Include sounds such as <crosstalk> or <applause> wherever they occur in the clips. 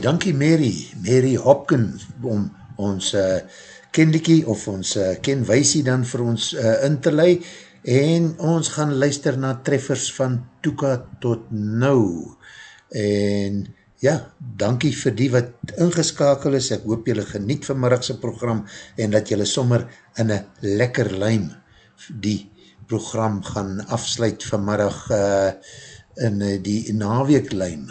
dankie Mary, Mary Hopkins, om ons uh, kenlikie of ons uh, kenwijsie dan vir ons uh, in te lei, en ons gaan luister na treffers van Toeka tot nou. En ja, dankie vir die wat ingeskakel is, ek hoop julle geniet vanmiddagse program, en dat julle sommer in een lekker lijm die program gaan afsluit vanmiddag uh, in die naweeklijm,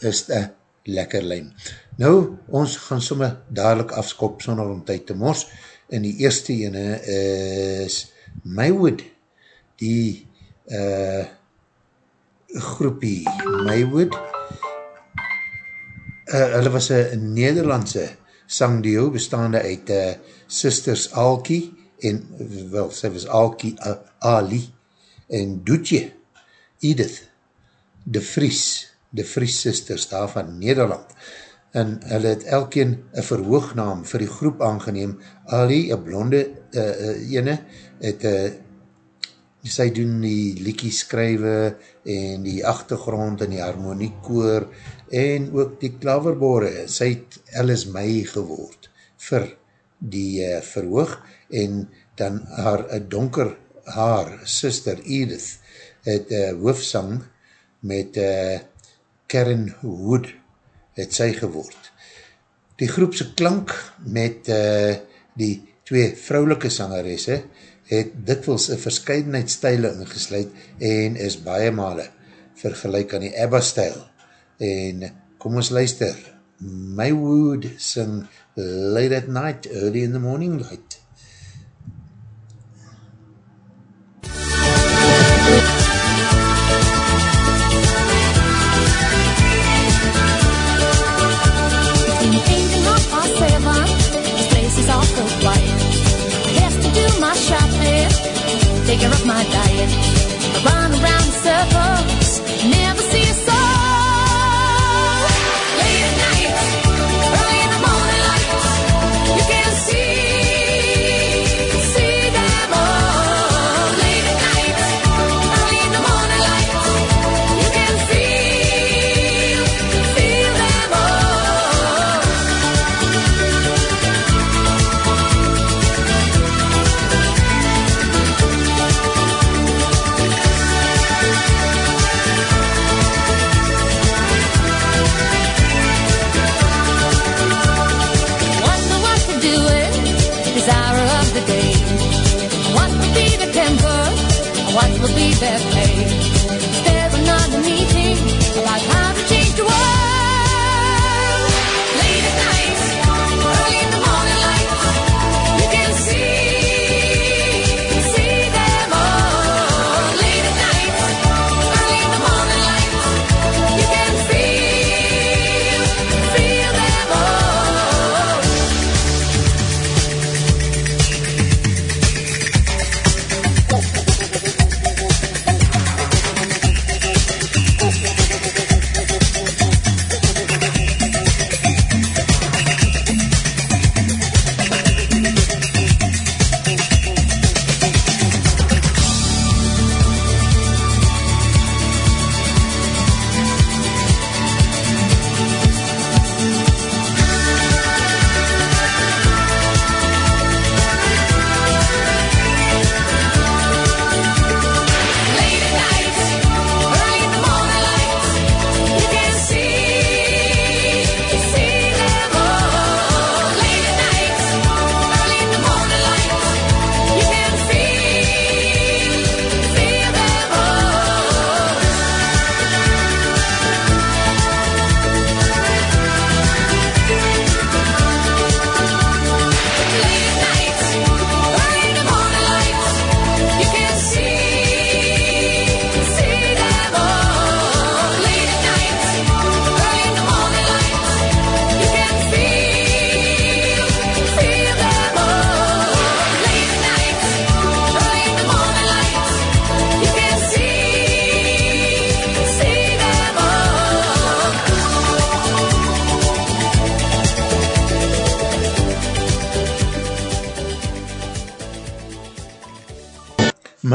is een lekker lijn. Nou, ons gaan somme dadelijk afskop sonder om tyd te mos, en die eerste ene is Maywood, die uh, groepie Maywood, uh, hulle was een Nederlandse sangdio, bestaande uit uh, Sisters Alki, en, wel, sy was Alki uh, Ali, en Doetje, Edith, De Vries, De Vries Sisters, daar van Nederland, en hulle het elkeen een verhoognaam vir die groep aangeneem, Ali, een blonde uh, uh, ene, het uh, sy doen die liekie skrywe en die achtergrond en die harmoniekoor en ook die klaverbore. Sy het Alice May geword vir die uh, verhoog en dan haar uh, donker haar sister Edith het uh, hoofsang met uh, Karen Wood het sy geword. Die groepse klank met uh, die twee vrouwelike sangeresse het dikwels een verscheidenheid stijle ingesluid en is baie male vergelijk aan die ABBA-stijl. En kom ons luister, My Wood sing Late at Night, Early in the Morning Light. Of my diet.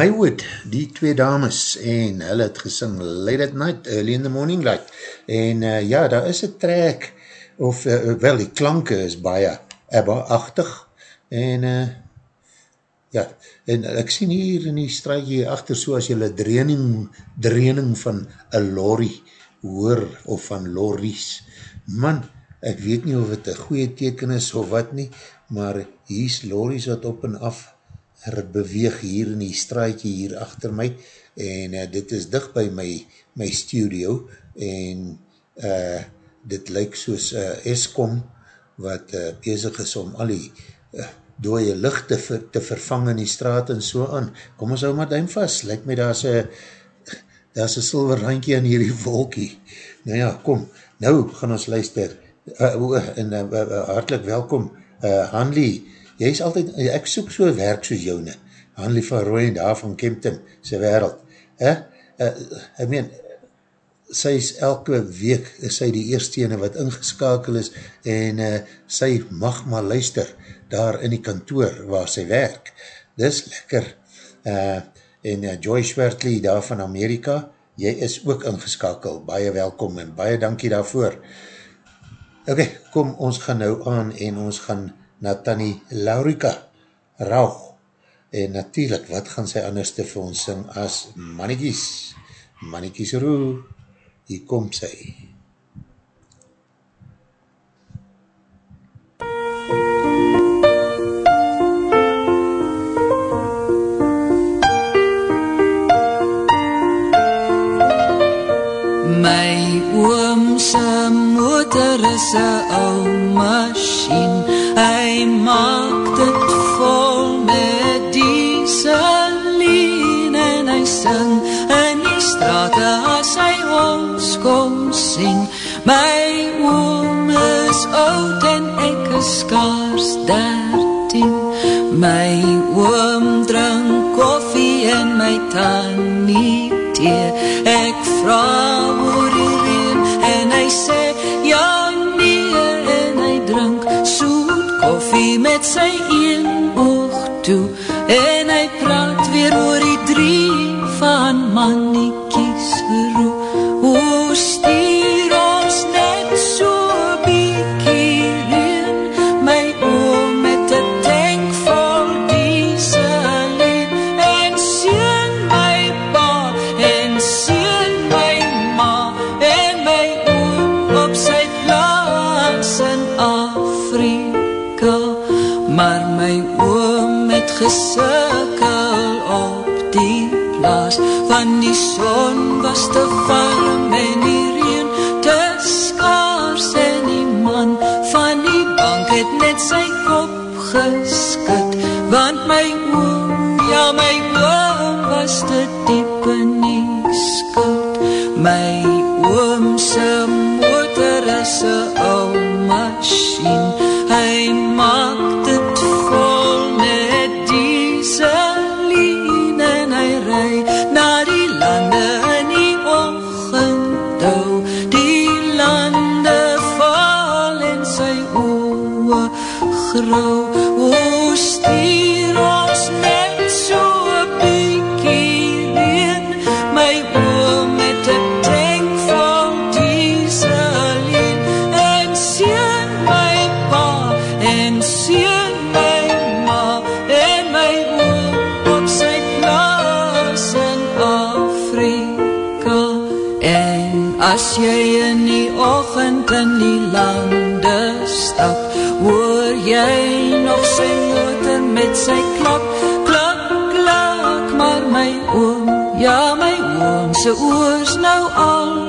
Maywood, die twee dames, en hulle het gesing Late at Night, Early in the Morning Light, en uh, ja, daar is een track, of uh, wel, die klanke is baie ebba-achtig, en uh, ja, en ek sien hier in die straatje achter, so as jylle draining, draining van een lorry hoor, of van lorries, man, ek weet nie of het een goeie teken is, of wat nie, maar hier is lorries wat op en af er beweeg hier in die straatje hier achter my en uh, dit is dicht by my, my studio en uh, dit lyk soos uh, Eskom wat uh, bezig is om al die uh, dooie licht te, ver, te vervang in die straat en so aan. Kom ons hou maar duim vast, lyk my daar is daar is een silver randje aan hierdie volkie. Nou ja, kom, nou gaan ons luister uh, uh, en uh, uh, hartelijk welkom uh, Hanlie jy is altyd, ek soek so werk soos joune, Hanlie van Rooy en daar van Kempton, sy wereld, eh? Uh, ek meen, sy is elke week, is sy die eerste ene wat ingeskakel is, en uh, sy mag maar luister, daar in die kantoor waar sy werk, dis lekker, uh, en uh, Joy Schwertley daar van Amerika, jy is ook ingeskakel, baie welkom en baie dankie daarvoor. Ok, kom, ons gaan nou aan en ons gaan na Tanny Laurika Rauch en natuurlijk, wat gaan sy anders te vir ons sing as Mannekies Mannekies Roe hier kom sy. My oomse motor is een ou machine Hy maak dit vol met dieselien en hy sing in die straat as hy ons kom sing. My oom is oud en ek is skaars dertien. My oom drink koffie en my tannie thee. Ek vraag sy een oog toe. En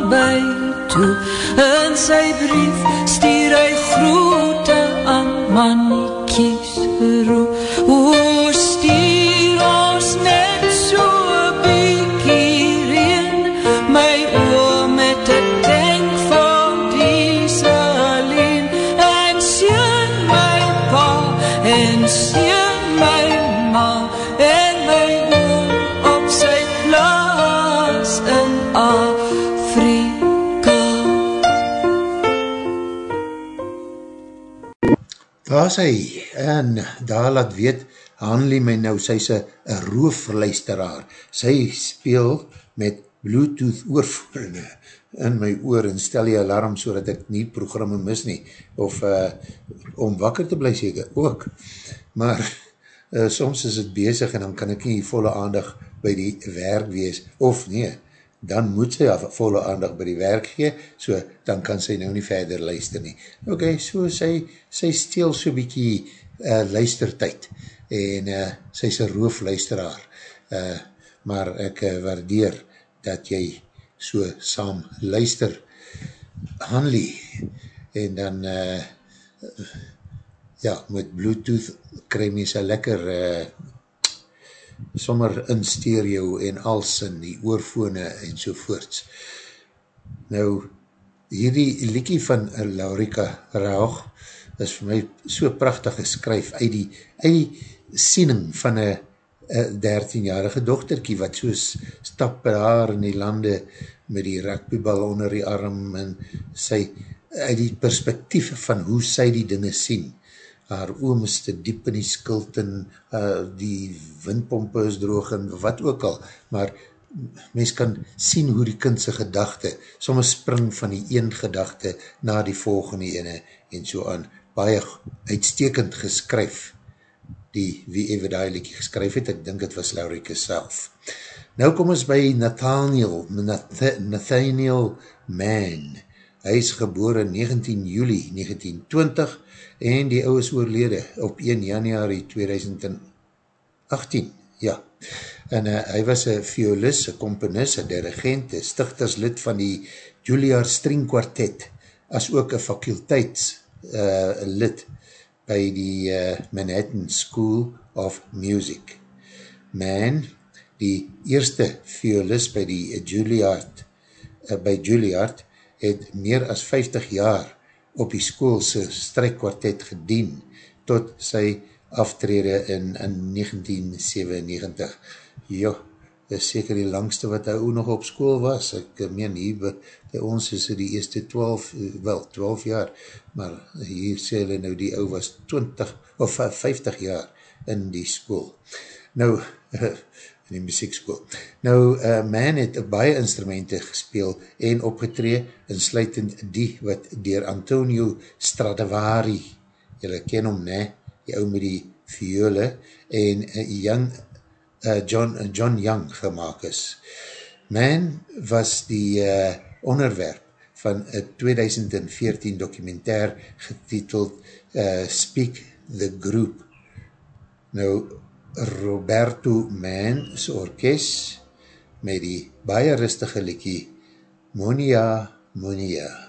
albei toe. In sy brief stuur hy groete aan mannetjies daar is hy, en daar laat weet, Hanlie my nou, sy is een roofluisteraar, sy speel met bluetooth oorvoerende in my oor en stel die alarm so dat ek nie programme mis nie, of uh, om wakker te bly seker, ook, maar uh, soms is het bezig en dan kan ek nie volle aandag by die werk wees, of nee, dan moet sy af volle aandag by die werk gee, so dan kan sy nou nie verder luister nie. Ok, so sy, sy steel so bykie uh, luistertijd en uh, sy is een roofluisteraar, uh, maar ek uh, waardeer dat jy so saam luister Hanlie en dan uh, ja, met bluetooth kry my sy lekker uh, sommer in stereo en als in die oorfone en sovoorts. Nou, hierdie liekie van Laurika Raug is vir my so prachtig geskryf uit die, uit die siening van een 13-jarige dochterkie wat soos stap by haar in die lande met die rugbybal onder die arm en sy uit die perspektief van hoe sy die dinge sien haar oom is te diep in die skuld en uh, die windpompe is droog en wat ook al, maar mens kan sien hoe die kindse gedachte, soms spring van die een gedachte na die volgende ene en so aan, baie uitstekend geskryf, die wie even die liekie geskryf het, ek dink het was Laurike self. Nou kom ons by Nathaniel, Nathaniel Mann, hy is geboren 19 juli 1920, en die ou is oorlede op 1 januari 2018, ja. En uh, hy was een violist, een komponist, een dirigent, een stichterslid van die Juilliard String Quartet, as ook een fakulteitslid uh, by die uh, Manhattan School of Music. Man, die eerste violist by die Juilliard, uh, by Juilliard, het meer as 50 jaar op die schoolse strijkkwartet gedien tot sy aftrede in, in 1997. Jo, dit is seker die langste wat hy ook nog op school was. Ek meen hier by, ons is die eerste 12, wel 12 jaar, maar hier sê hulle nou die ou was 20 of 50 jaar in die school. Nou, <laughs> in die muziekschool. Nou, uh, Man het baie instrumenten gespeel en opgetree, insluitend die wat dier Antonio Stradivari, jylle ken hom, ne, die ou met die viole, en uh, young, uh, John, uh, John Young gemaakt is. Man was die uh, onderwerp van een 2014 documentair getiteld uh, Speak the Group. Nou, Roberto Mann se orkest met die baie rustige liekie Monia Monia.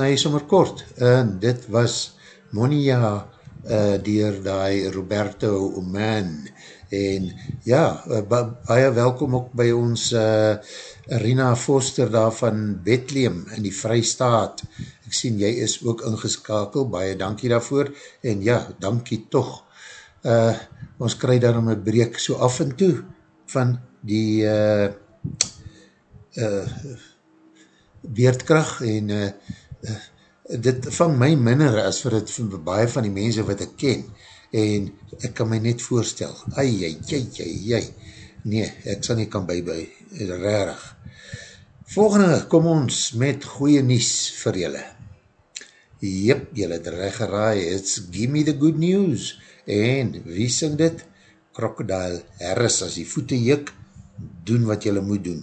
Hy sommer kort, en dit was Monia uh, dier die Roberto Oman, en ja, uh, baie welkom ook by ons uh, Rina Foster daar van Bethlehem in die Vrystaat, ek sien jy is ook ingeskakel, baie dankie daarvoor, en ja, dankie toch, uh, ons krij daarom een breek so af en toe, van die uh, uh, weerdkracht en uh, dit vang my minder as vir het vir baie van die mense wat ek ken. En ek kan my net voorstel. Ai, ai, ai, ai, ai. Nee, ek sal nie kan by by rarig. Volgende kom ons met goeie nies vir julle. Jyp, julle het recht geraai. It's give me the good news. En wie sing dit? Crocodile Harris as die voete juk doen wat julle moet doen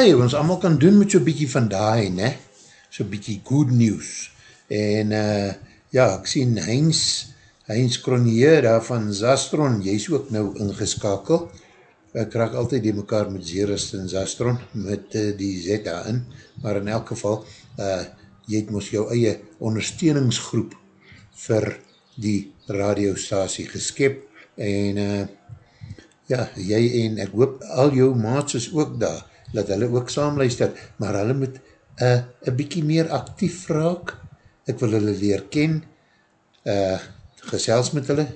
Sê, ons allemaal kan doen met so'n bykie van daai, ne? So'n bykie good news. En, uh, ja, ek sien Heinz, Heinz Kronier daar van Zastron, jy is ook nou ingeskakel. Ek raak altyd die mekaar met Zerust en Zastron, met uh, die Z daarin, maar in elk geval, uh, jy het moes jou eie ondersteuningsgroep vir die radiostasie geskep, en, uh, ja, jy en ek hoop al jou maats is ook daar, dat hulle ook saam luister, maar hulle moet uh, een bykie meer actief raak, ek wil hulle leer ken, uh, gesels met hulle.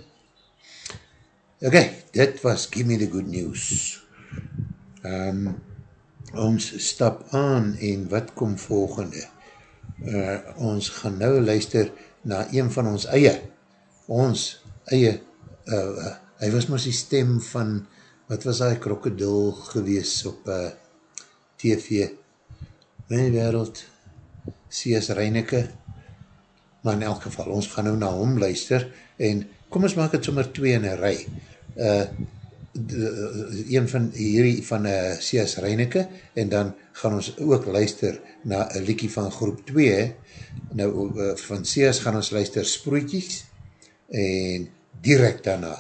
Ok, dit was Give Me The Good News. Um, ons stap aan en wat kom volgende? Uh, ons gaan nou luister na een van ons eie, ons eie, uh, uh, hy was maar die stem van, wat was hy krokodil gewees op uh, TV, my wereld, C.S. Reineke, maar in elk geval, ons gaan nou na hom luister, en kom ons maak het sommer twee in een rij, uh, een van hierdie van uh, C.S. Reineke, en dan gaan ons ook luister na een liekie van groep 2, nou uh, van C.S. gaan ons luister Sproetjies, en direct daarna,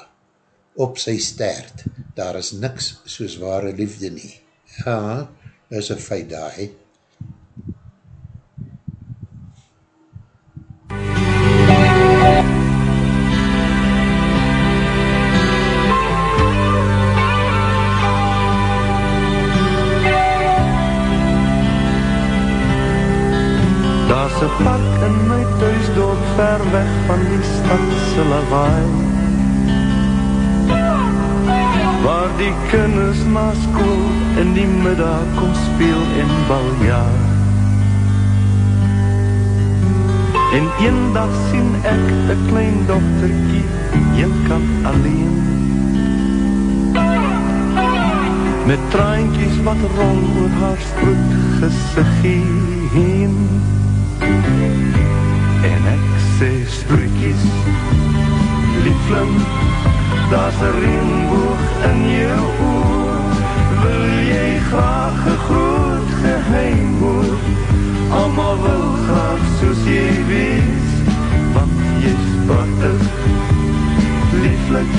op sy stert, daar is niks soos ware liefde nie. Ja, is een feit daar, he. Daar's een park in my thuisdorp ver weg van die stadse lawaai Waar die kinders na school in die middag kom speel en baljaar. En een dag sien ek een klein dochterkie, een kant alleen. Met traantjies wat rol oor haar sproet gesiggie heen. En ek sê sproetjies, liefling, Daar's 'n reënboog in jou oë. Wil jy graag 'n groot geheim hoor? Almal wil graag soos jy wees, want jy's pragtig, lieflik.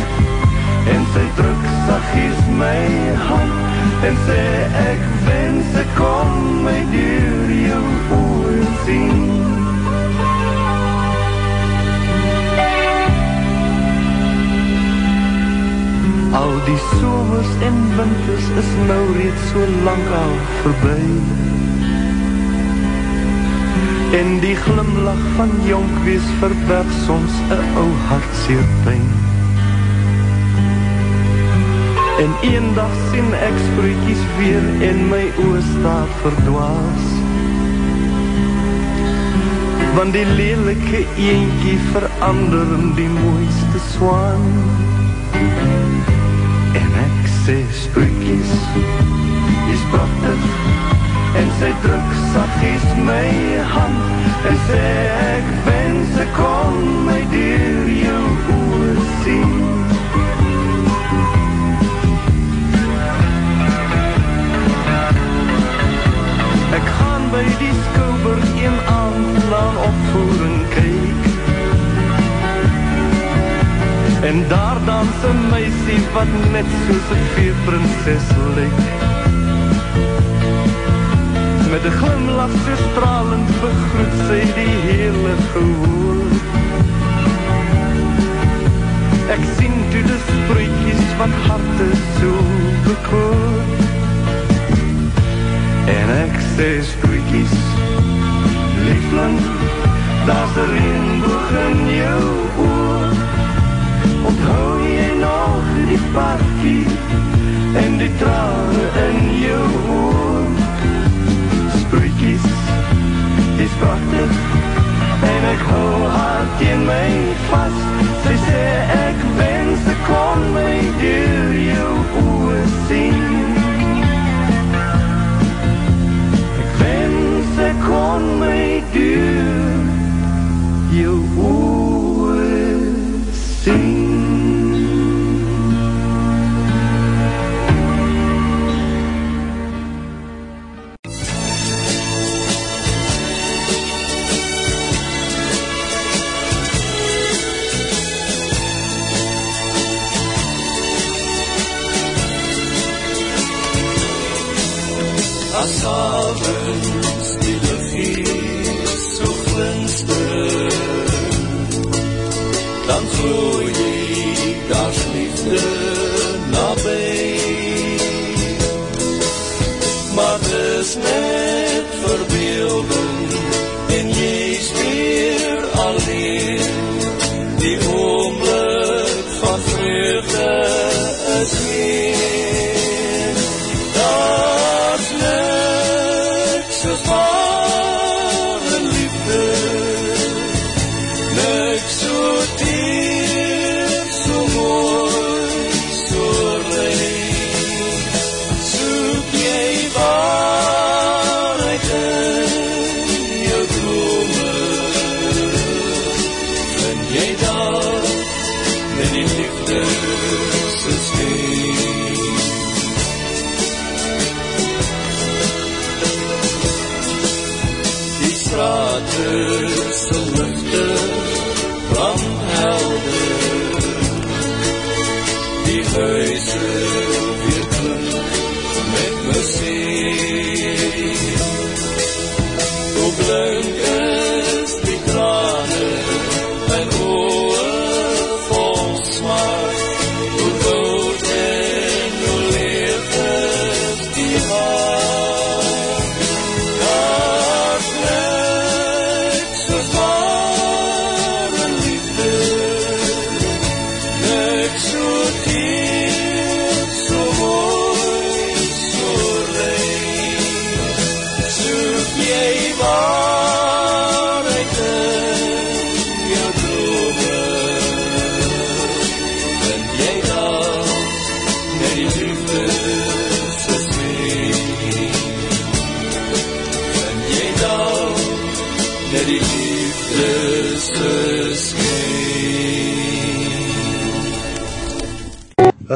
En sy druk saggies my hand en sê ek wens ek kon my deur jou oë sien. Al die somers en winters is nou reeds so lang al voorbij En die glimlach van jonk wees verberg soms een ou hartseer pijn. En een dag sien ek spreekies weer en my oor staat verdwaas. Want die lelike eentjie verander in die mooiste swaan sê sproetjies Jy's prachtig En sy druk sagies my hand En sê ek wens ek kon my dier jou oor sien. Ek gaan by die skouber een aand na opvoering En daar dans een meisie wat net soos een veerprinses lyk. Met een glimlach so stralend begroet sy die hele gehoor. Ek sien toe die spreekies wat harte so bekoor. En ek sê spreekies Liefling, daar is een reenboog in jou oor Onthou jy nog die parkie En die trane in jou oor Sproetjies is prachtig En ek hou haar teen my vast. Sy sê ek wens ek kon my deur jou oor sien Ek wens ek kon my deur jou oor As avonds die lucht so glinster Dan glooi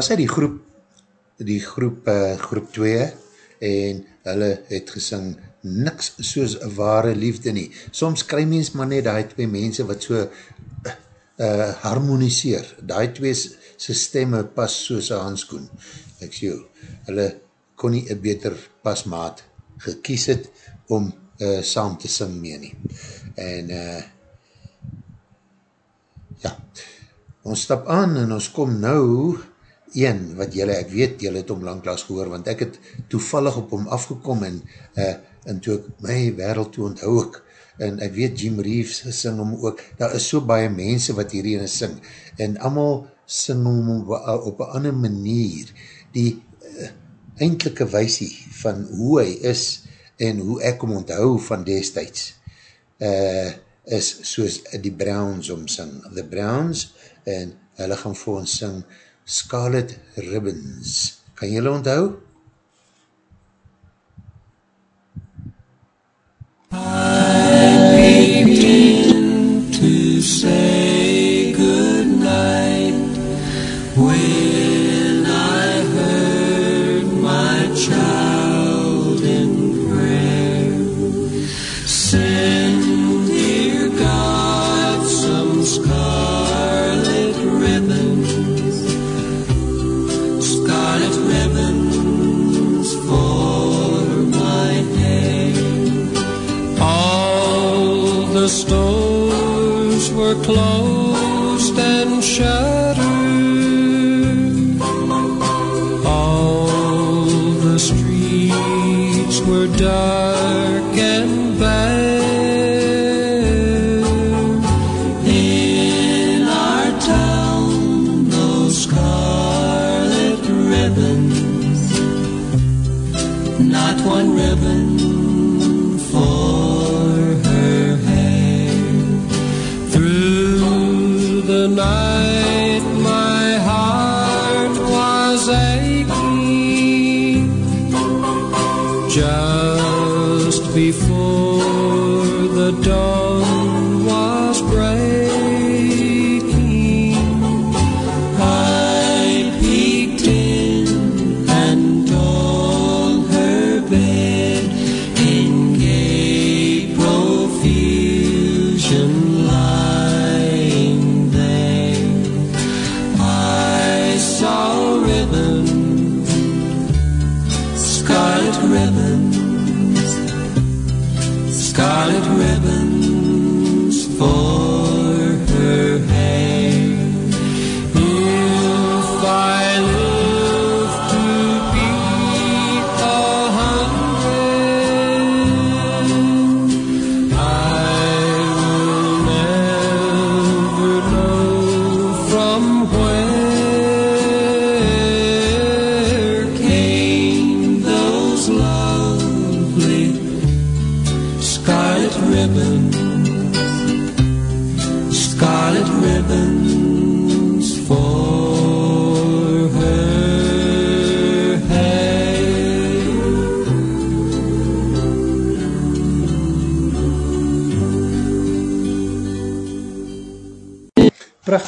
was hy die groep die groep uh, groep 2 en hulle het gesing niks soos ware liefde nie. Soms kry mens maar net die twee mense wat so uh, uh, harmoniseer. Die twee sy stemme pas soos een handskoen. Ek sê hulle kon nie een beter pasmaat gekies het om uh, saam te sing mee nie. En uh, ja, ons stap aan en ons kom nou een wat jylle, ek weet jylle het om langklaas gehoor, want ek het toevallig op hom afgekom en, uh, en toe ek my wereld toe onthou ek, en ek weet Jim Reeves sing hom ook, daar is so baie mense wat hierin sing, en allemaal sing hom op, op een ander manier, die uh, eindelike weisie van hoe hy is, en hoe ek hom onthou van destijds, uh, is soos die Browns omsing, The Browns, en hulle gaan vir ons sing, Scarlet Ribbons. Kan jylle onthou? to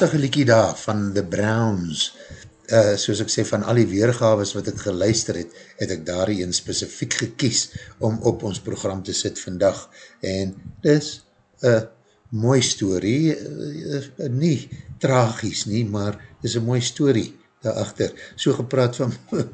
Prachtige liekie daar van The Browns. Uh, soos ek sê, van al die weergaves wat ek geluister het, het ek daar een specifiek gekies om op ons program te sit vandag. En dis een mooi story, uh, uh, nie tragies nie, maar dis een mooi story daarachter. So gepraat van <laughs>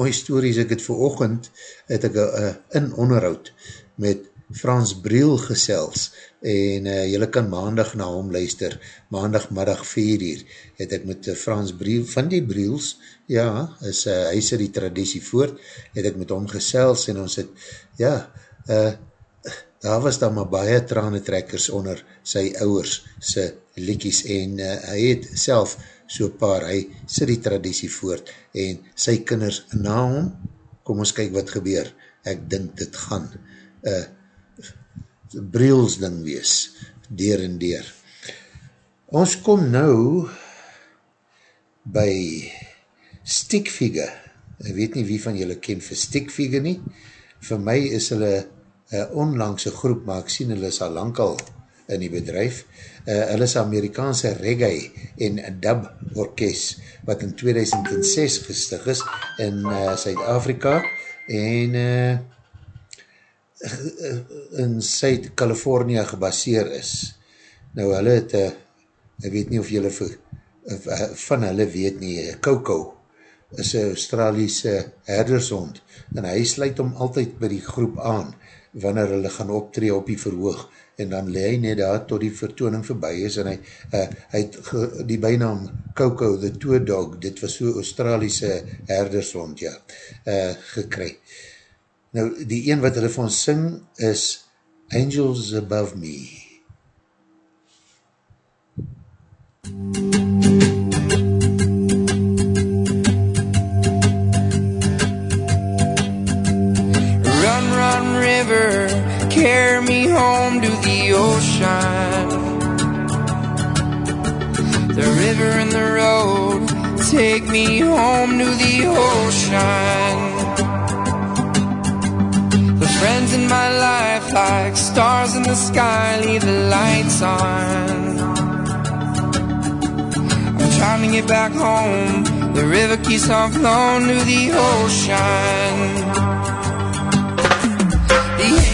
mooi stories, ek het vir ochend, het ek uh, in onderhoud met Frans Briel gesels en uh, jylle kan maandag na hom luister, maandagmiddag 4 uur, het ek met uh, Frans Briel, van die Briels, ja, is, uh, hy sê die traditie voort, het ek met hom gesels en ons het, ja, uh, daar was daar maar baie tranetrekkers onder sy ouwers sy liekies en uh, hy het self so paar, hy sê die traditie voort en sy kinders na hom, kom ons kyk wat gebeur, ek dink dit gaan, uh, Briels ding wees, deur en deur. Ons kom nou by Stiekviege. Ek weet nie wie van julle ken vir Stiekviege nie. Vir my is hulle een onlangse groep, maar ek sien hulle is al lang al in die bedrijf. Uh, hulle is Amerikaanse reggae en dub orkest, wat in 2006 gestig is in uh, Suid-Afrika en uh, in Zuid-California gebaseer is. Nou hulle het, uh, ek weet nie of julle uh, van hulle weet nie, Coco is een Australiese herdershond en hy sluit om altyd by die groep aan wanneer hulle gaan optree op die verhoog en dan le hy net daar tot die vertooning voorbij is en hy, uh, hy het ge, die bijnaam Coco the Tour Dog, dit was so Australiese herdershond, ja, uh, gekry. Nou, die een wat hulle van sing is Angels Above Me. Run, run, river, carry me home to the ocean. The river and the road, take me home to the ocean. Friends in my life, like stars in the sky, leave the lights on. I'm trying to get back home. The river keeps on flowing to the ocean. The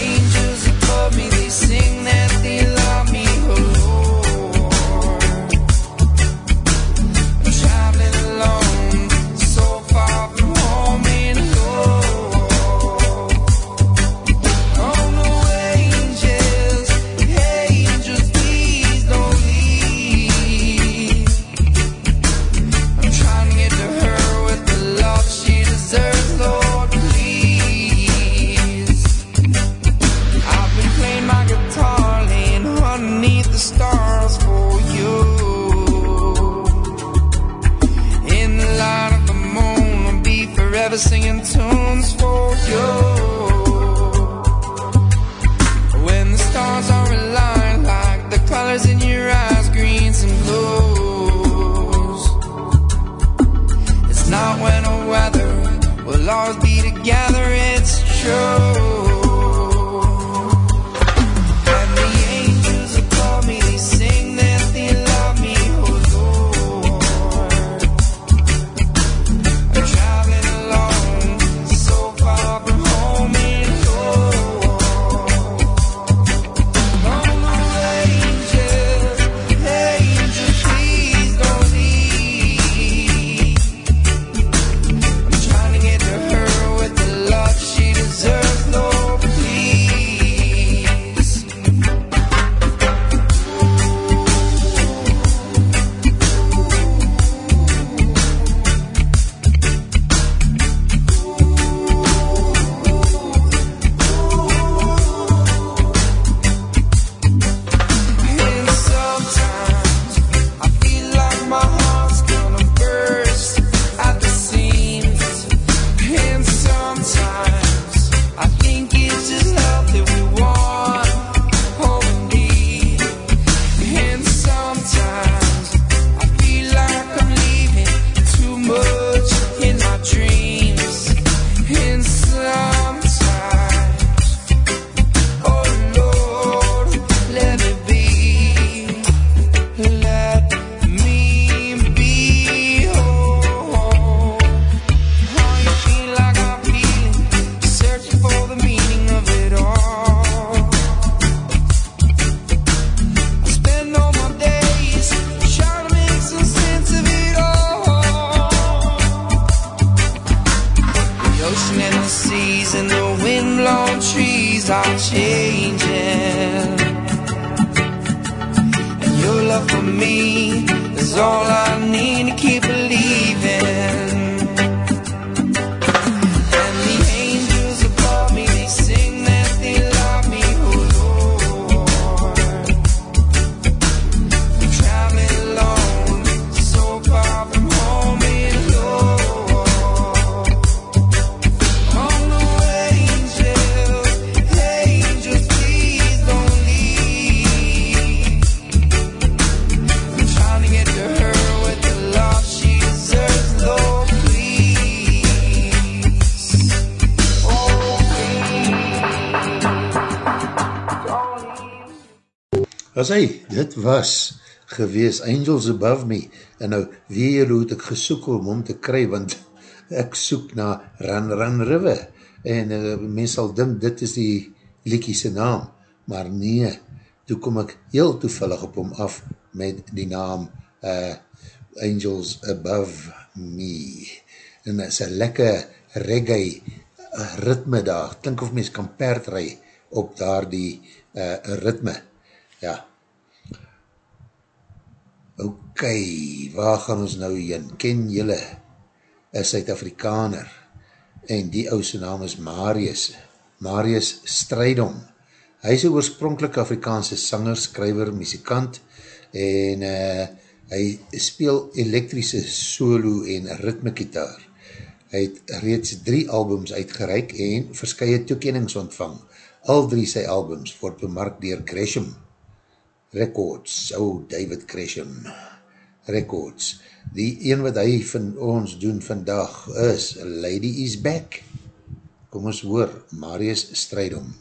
As hy, dit was gewees Angels Above Me, en nou weer hoe het ek gesoek om om te kry, want ek soek na Run Run River, en uh, mens sal dink, dit is die liekiese naam, maar nee, toe kom ek heel toevallig op hom af, met die naam uh, Angels Above Me, en het is een lekker reggae uh, ritme daar, klink of mens kan perdrij op daar die uh, ritme, ja, ok, waar gaan ons nou heen? Ken jylle een Suid-Afrikaner en die ouse naam is Marius, Marius Strijdom. Hy is een oorspronkelijk Afrikaanse sanger, skryver, muzikant en uh, hy speel elektrische solo en ritmekitaar. Hy het reeds drie albums uitgereik en verskye toekenings ontvang. Al drie sy albums word bemarkt dier Gresham Records, oh David Gresham Records. Die een wat hy van ons doen vandag is Lady is Back. Kom ons hoor, Marius Strijdom.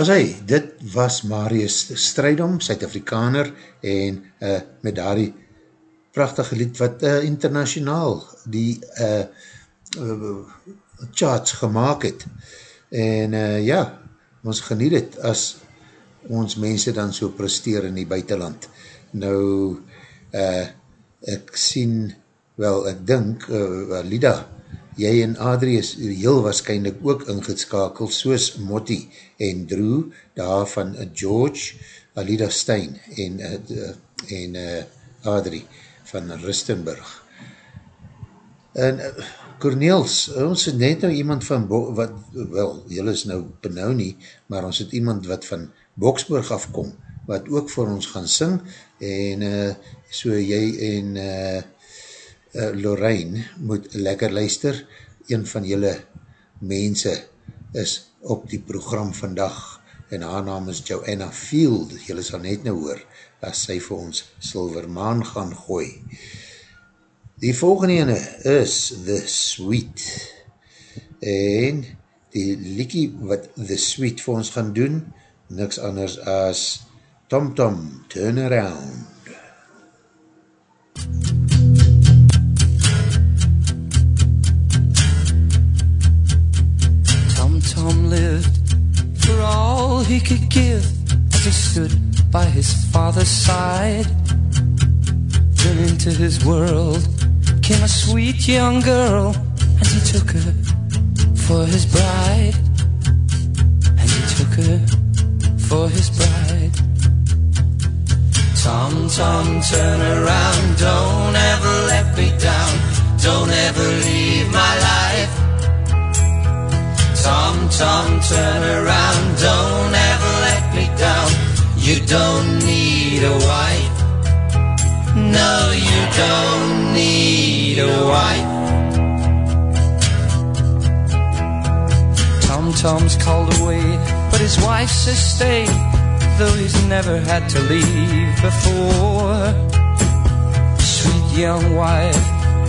As hy, dit was Marius Strijdom, Suid-Afrikaner, en uh, met daardie prachtige lied wat uh, internationaal die uh, uh, charts gemaakt het. En uh, ja, ons geniet het as ons mense dan so presteer in die buitenland. Nou, uh, ek sien, wel, ek dink, uh, Lida, jy en Adrie is heel waarschijnlijk ook ingeskakeld, soos Motti en Drew, daar van George, Alida Stein en, uh, en uh, Adrie van Rustenburg. En uh, Corneels, ons het net nou iemand van, Bo wat, wel, jylle is nou benauw nie, maar ons het iemand wat van Boksburg afkom, wat ook voor ons gaan sing, en uh, so jy en uh, uh, Lorraine moet lekker luister, een van julle mense is op die program vandag, en haar naam is Joanna Field, julle sal net nou hoor, as sy vir ons Silvermaan gaan gooi. Die volgende ene is The Sweet, en die liekie wat The Sweet vir ons gaan doen, niks anders as Tom Tom Turn Around. Tom Tom lived for all he could give as he stood by his father's side. Then into his world came a sweet young girl, and he took her for his bride. And he took her for his bride. Tom, Tom, turn around, don't ever let me down, don't ever leave my life. Tom, Tom, turn around, don't ever let me down. You don't need a wife. No, you don't need a wife. Tom Tom's called away, but his wife says stay, though he's never had to leave before. Sweet young wife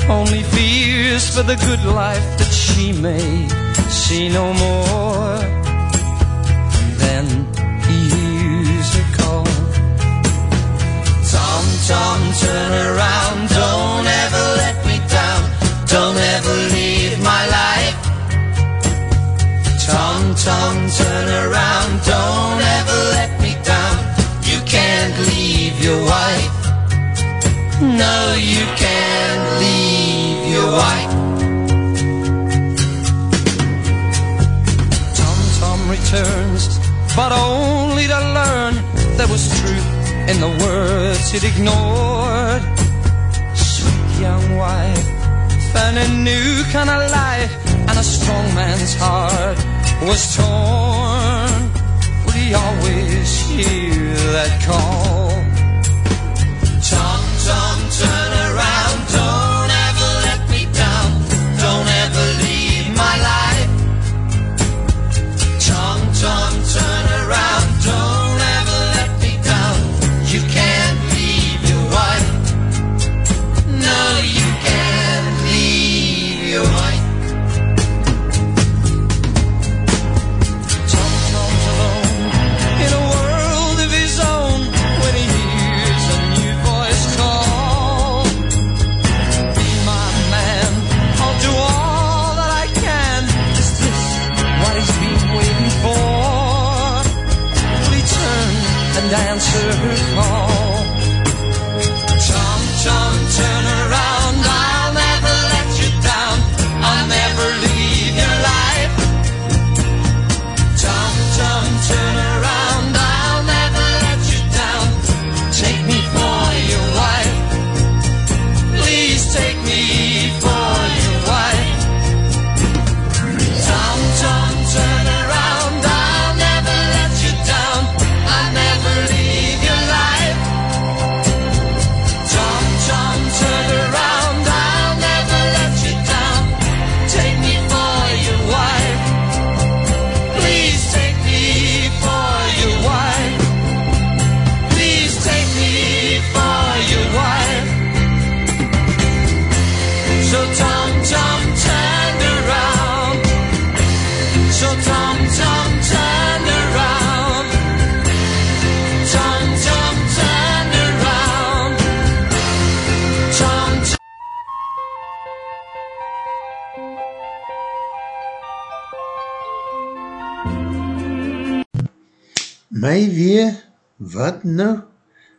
only fears for the good life that she may see no more. And then he hears her call. Tom, Tom, turn around, don't ever let me down, don't ever leave my life. Tom, Tom, turn around, don't ever let me down, you can't leave your wife. No, you can't leave your wife. Returns, but only to learn there was truth in the words he'd ignored. Sweet young wife found a new kind of life, and a strong man's heart was torn. Would he always hear that call? Wat nou?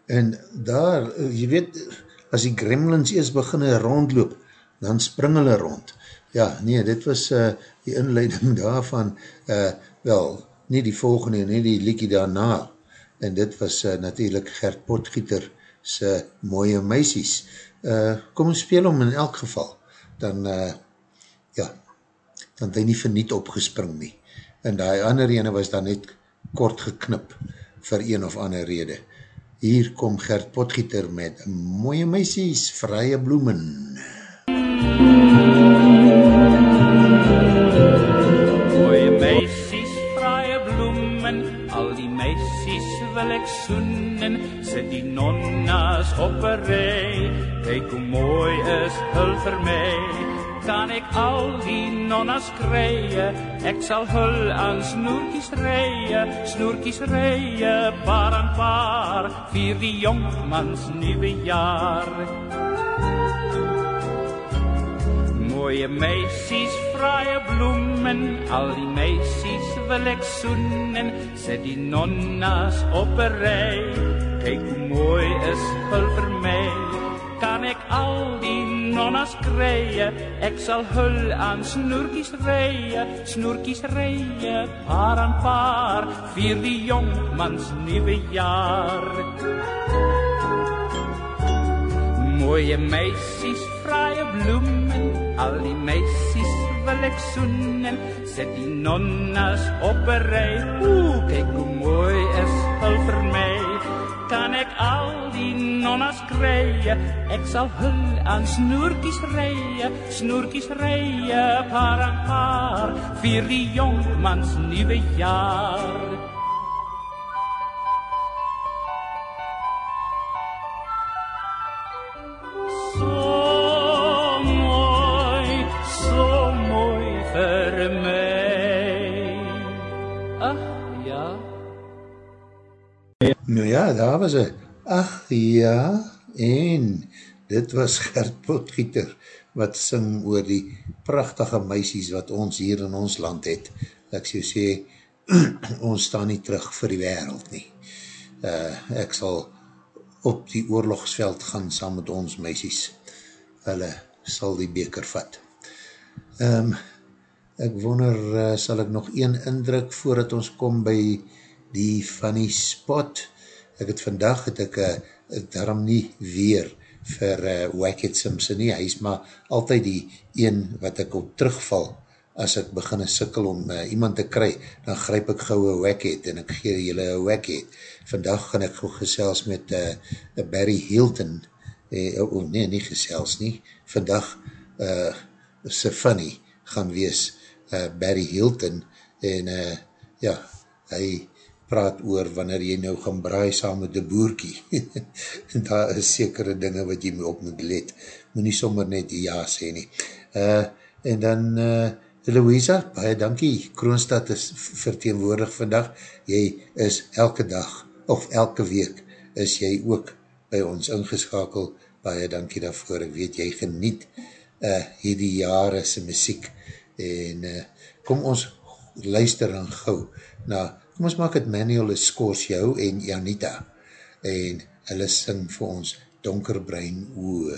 En daar, jy weet, as die gremlins eers beginne rondloop, dan spring hulle rond. Ja, nee, dit was uh, die inleiding <laughs> daarvan, uh, wel, nie die volgende, nie die liekie daarna, en dit was uh, natuurlijk Gert Potgieter sy mooie meisies. Uh, kom ons speel om in elk geval, dan, uh, ja, dan het hy nie verniet opgespring nie. En die ander ene was dan net kort geknip vir een of ander rede. Hier kom Gert Potgieter met mooie meisies, vrye bloemen. Mooie meisies, fraaie bloemen, al die meisies wil ek soenen, sit die nonnas op een rij, kyk hoe mooi is hul vir my, kan ek al die nonnas krye, ek sal hul aan snoerkies rye, snoerkies rye, paar aan paar, vier die jongmans nieuwe jaar. Mooie meisies, fraaie bloemen, al die meisies wil ek soenen, sit die nonnas op een rij, kyk hoe mooi is hul vir my, kan ek al die nonnas krye, ek sal hul aan snoerkies rye, snoerkies rye, paar aan paar, vier die jongmans nieuwe jaar. Mooie meisies, fraaie bloemen, al die meisies wil ek soenen, sit die nonnas op een rij, oeh, kyk hoe mooi is hul vir my, kan ek al die nonnas krye, ek sal hul aan snoerkies rye, snoerkies rye, paar aan paar, vier die jongmans nieuwe jaar. Was een, ach ja, en dit was Gert Potgieter, wat sing oor die prachtige meisies wat ons hier in ons land het. Ek so sê, <clears throat> ons staan nie terug vir die wereld nie. Uh, ek sal op die oorlogsveld gaan saam met ons meisies. Hulle sal die beker vat. Um, ek wonder, uh, sal ek nog een indruk voordat ons kom by die funny spot. Ek het vandag, het ek uh, daarom nie weer vir uh, Wackett Simpson nie. Hy is maar altyd die een wat ek op terugval as ek begin sikkel om uh, iemand te kry, dan grijp ek gauw een Wackett en ek gee julle een Wackett. Vandag gaan ek gauw gesels met uh, Barry Hilton, eh, oh nee, nie gesels nie, vandag uh, sy funny gaan wees uh, Barry Hilton en uh, ja, hy praat oor wanneer jy nou gaan braai saam met die boerkie. <laughs> Daar is sekere dinge wat jy op moet let. Moet nie sommer net ja sê nie. Uh, en dan uh, Louisa, baie dankie. Kroonstad is verteenwoordig vandag. Jy is elke dag of elke week is jy ook by ons ingeskakel. Baie dankie daarvoor. Ek weet jy geniet uh, hierdie jare sy muziek en uh, kom ons luister dan gauw na, kom ons maak het Manuel Skors jou en Janita en hulle sing vir ons Donkerbrein Oe.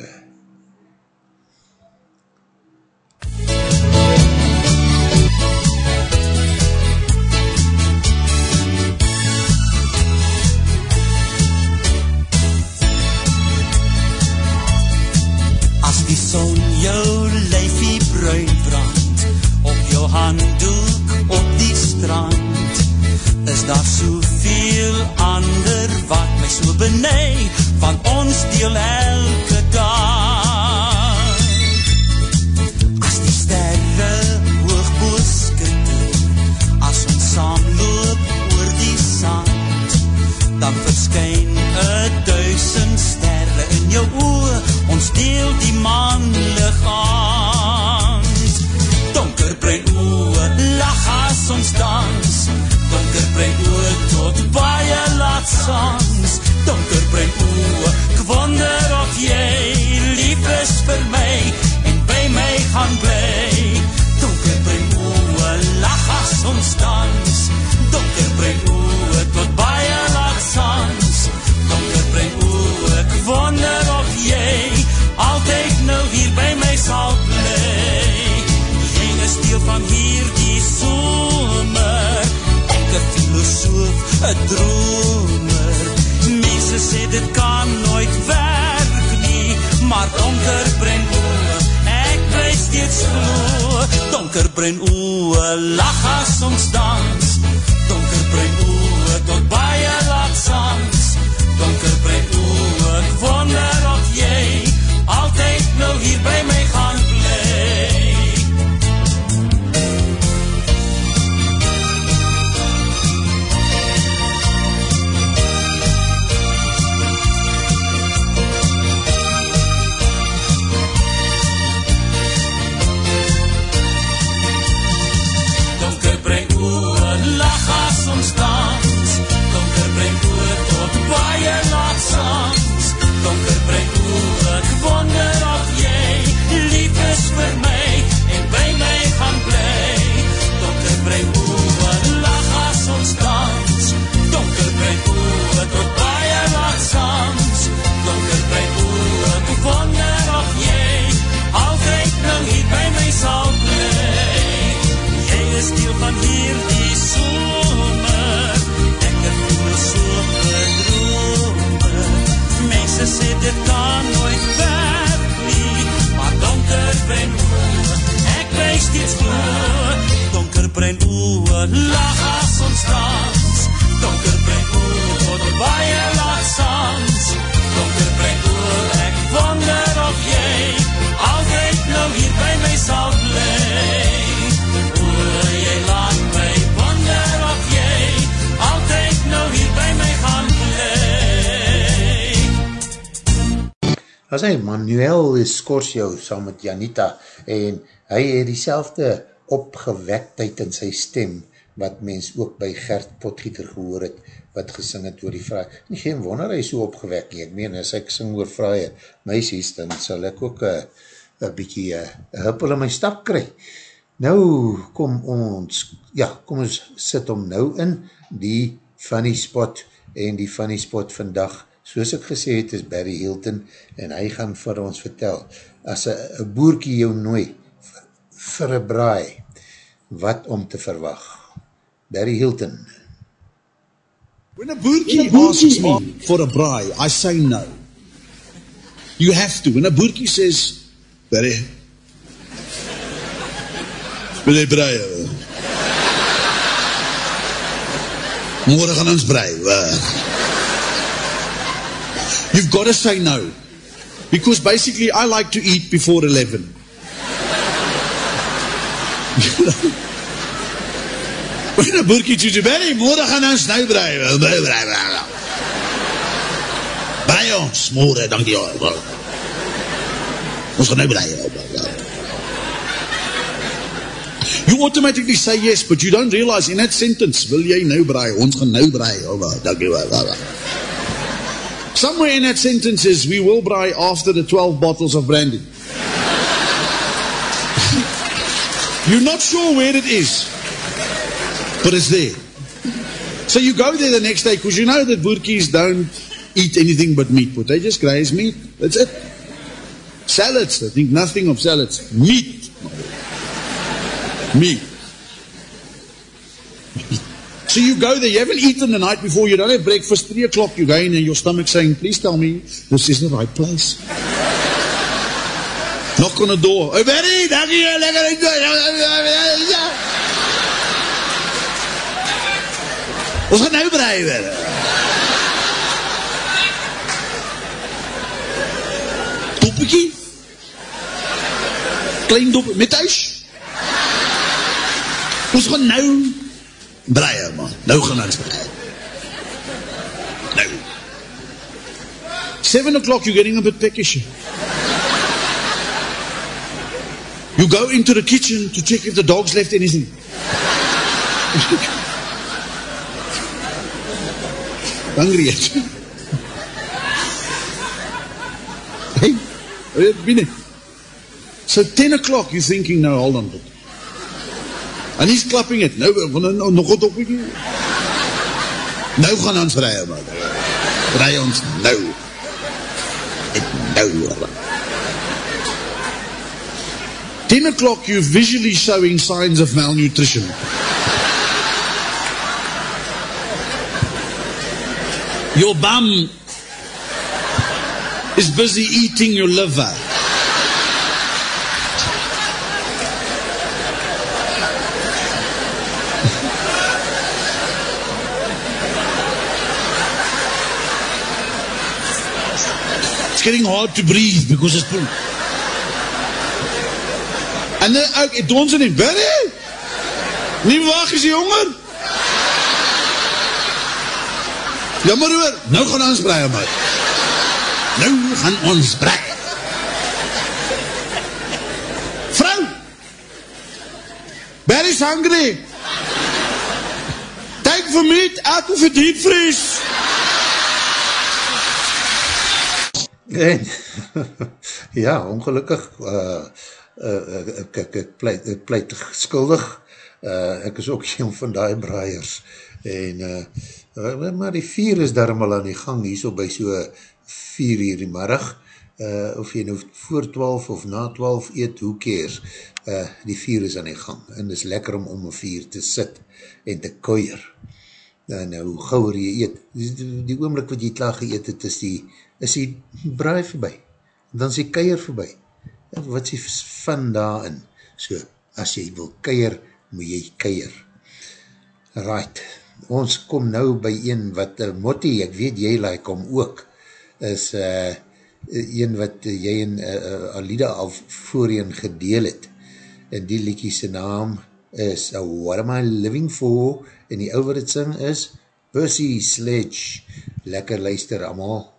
As die son jou lyfie bruin brand Op jou handdoek op die strand Is daar soveel ander wat my so benei Van ons deel elke dag. As die sterre hoog booskutte As ons saamloop oor die sand Dan verskyn een duisend sterre in jou oor Ons deel die manlig aan Donkerbrein oor, lach as ons dans bring oor tot baie laat saans, donker bring oor, ek wonder of jy lief is vir my, en by my gaan bly, donker bring oor, lach as ons dans, donker bring oor, tot baie laat saans, donker bring oor, ek wonder of jy, altyd nou hier by my sal bly, jy is deel van hier die somer, 'n filosoof, 'n dromer. Mense sê dit kan nooit werk nie, maar donker brein oë, ek bly steeds glo. Donker brein oë lag as ons dans. Donker brein oë tot baie laat saans. Donker brein oë ek wonder van hierdie somer Ek het voel so bedrome Mense sê dit kan nooit werk nie Maar donkerbrein oe, ek bly steeds voor. Donkerbrein oe, lach as ons dans. Donkerbrein oe, tot baie laat sans as hy Manuel Scorsio saam met Janita en hy het die opgewektheid in sy stem wat mens ook by Gert Potgieter gehoor het wat gesing het oor die vraag. Nie geen wonder hy so opgewek nie. Ek meen, as ek sing oor vraaie meisies, dan sal ek ook een bykie een huppel in my stap kry. Nou kom ons, ja, kom ons sit om nou in die funny spot en die funny spot vandag soos ek gesê het, is Barry Hilton, en hy gaan vir ons vertel, as een boerkie jou nooi, vir een braai, wat om te verwag. Barry Hilton. When a boerkie asks me for a braai, I say no. You have to. When a boerkie says, Barry, wil jy braai? ou?" Morgen gaan ons braai. Waar? You've got to say no. Because basically I like to eat before 11. When a boerkie toe toe, Barry, morgen gaan ons nou braai. Braai, braai, braai. Braai ons, morgen, dankie. Ons gaan nou braai. You automatically say yes, but you don't realize in that sentence, wil jy nou braai, ons gaan dankie. Somewhere in that sentence is, we will buy after the 12 bottles of brandy. <laughs> You're not sure where it is, but it's there. So you go there the next day, because you know that Burkies don't eat anything but meat, but they just graze meat. That's it. Salads, they think nothing of salads. Meat. Meat. So you go there, you haven't eaten the night before, you don't have breakfast, 3 o'clock you go in and your stomach saying, please tell me, this is the right place. <laughs> Knock on the door. Oh, Barry, dankie, lekker. <laughs> Ons gaan nou braai weer. Doppekie. Klein dop, met huis. Ons gaan nou braai, man. Nou gaan ons braai. Nou. Seven o'clock, you're getting a bit peckish. You go into the kitchen to check if the dog's left anything. <laughs> Hungry yet? hey, binnen. So 10 o'clock, you're thinking, no, hold on. And he's clapping it. No, eh, no, no nog een toppie. Nou gaan ons rijden, man. Rij ons nou. Het nou. 10 o'clock, you're visually showing signs of malnutrition. Your bum is busy eating your liver. Getting hard to breathe because it's full. En dan ook, het ons in die berre? Nie wacht, is jy honger? Jammer hoor, nou gaan ons breie, maar. Nou gaan ons breie. Vrou! Barry's hungry. Take for meat out of a deep freeze. En, <laughs> ja, ongelukkig, uh, uh, ek, ek, ek, pleit, ek pleit skuldig, uh, ek is ook <laughs> een van die braaiers, en, uh, maar die vier is daarom al aan die gang, hier so by so vier uur die middag, uh, of jy nou voor 12 of na 12 eet, hoe keers, uh, die vier is aan die gang, en is lekker om om een vier te sit, en te koeier, en nou, hoe gauwer jy eet, die, die oomlik wat jy klaar geëet het, is die, is die braai voorbij, dan is die keier voorbij, wat is die van daarin, so, as jy wil keier, moet jy keier. Right, ons kom nou by een wat, uh, Motti, ek weet jy like om ook, is uh, een wat jy en uh, Alida al voorheen gedeel het, en die liekie sy naam is uh, What Am I Living For, en die ouwe wat het sing is Percy Sledge, lekker luister allemaal.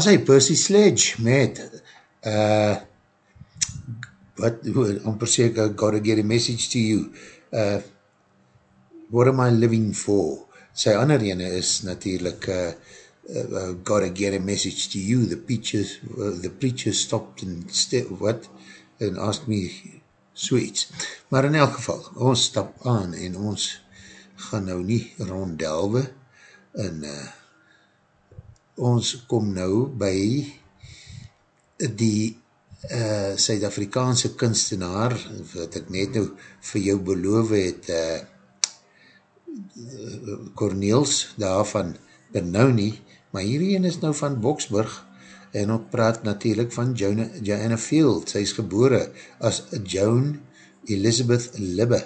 As hy Percy Sledge met uh, wat, amper sê ek, I gotta get a message to you. Uh, what am I living for? Sy ander ene is natuurlijk uh, uh, gotta get a message to you. The preacher, uh, the preacher stopped and st what? And asked me so iets. Maar in elk geval, ons stap aan en ons gaan nou nie ronddelwe en uh, ons kom nou by die uh, Suid-Afrikaanse kunstenaar, wat ek net nou vir jou beloof het, uh, Corneels, daar van Benoni, maar hierheen is nou van Boksburg, en ook praat natuurlijk van Joanna, Joanna Field, sy is gebore as Joan Elizabeth Libbe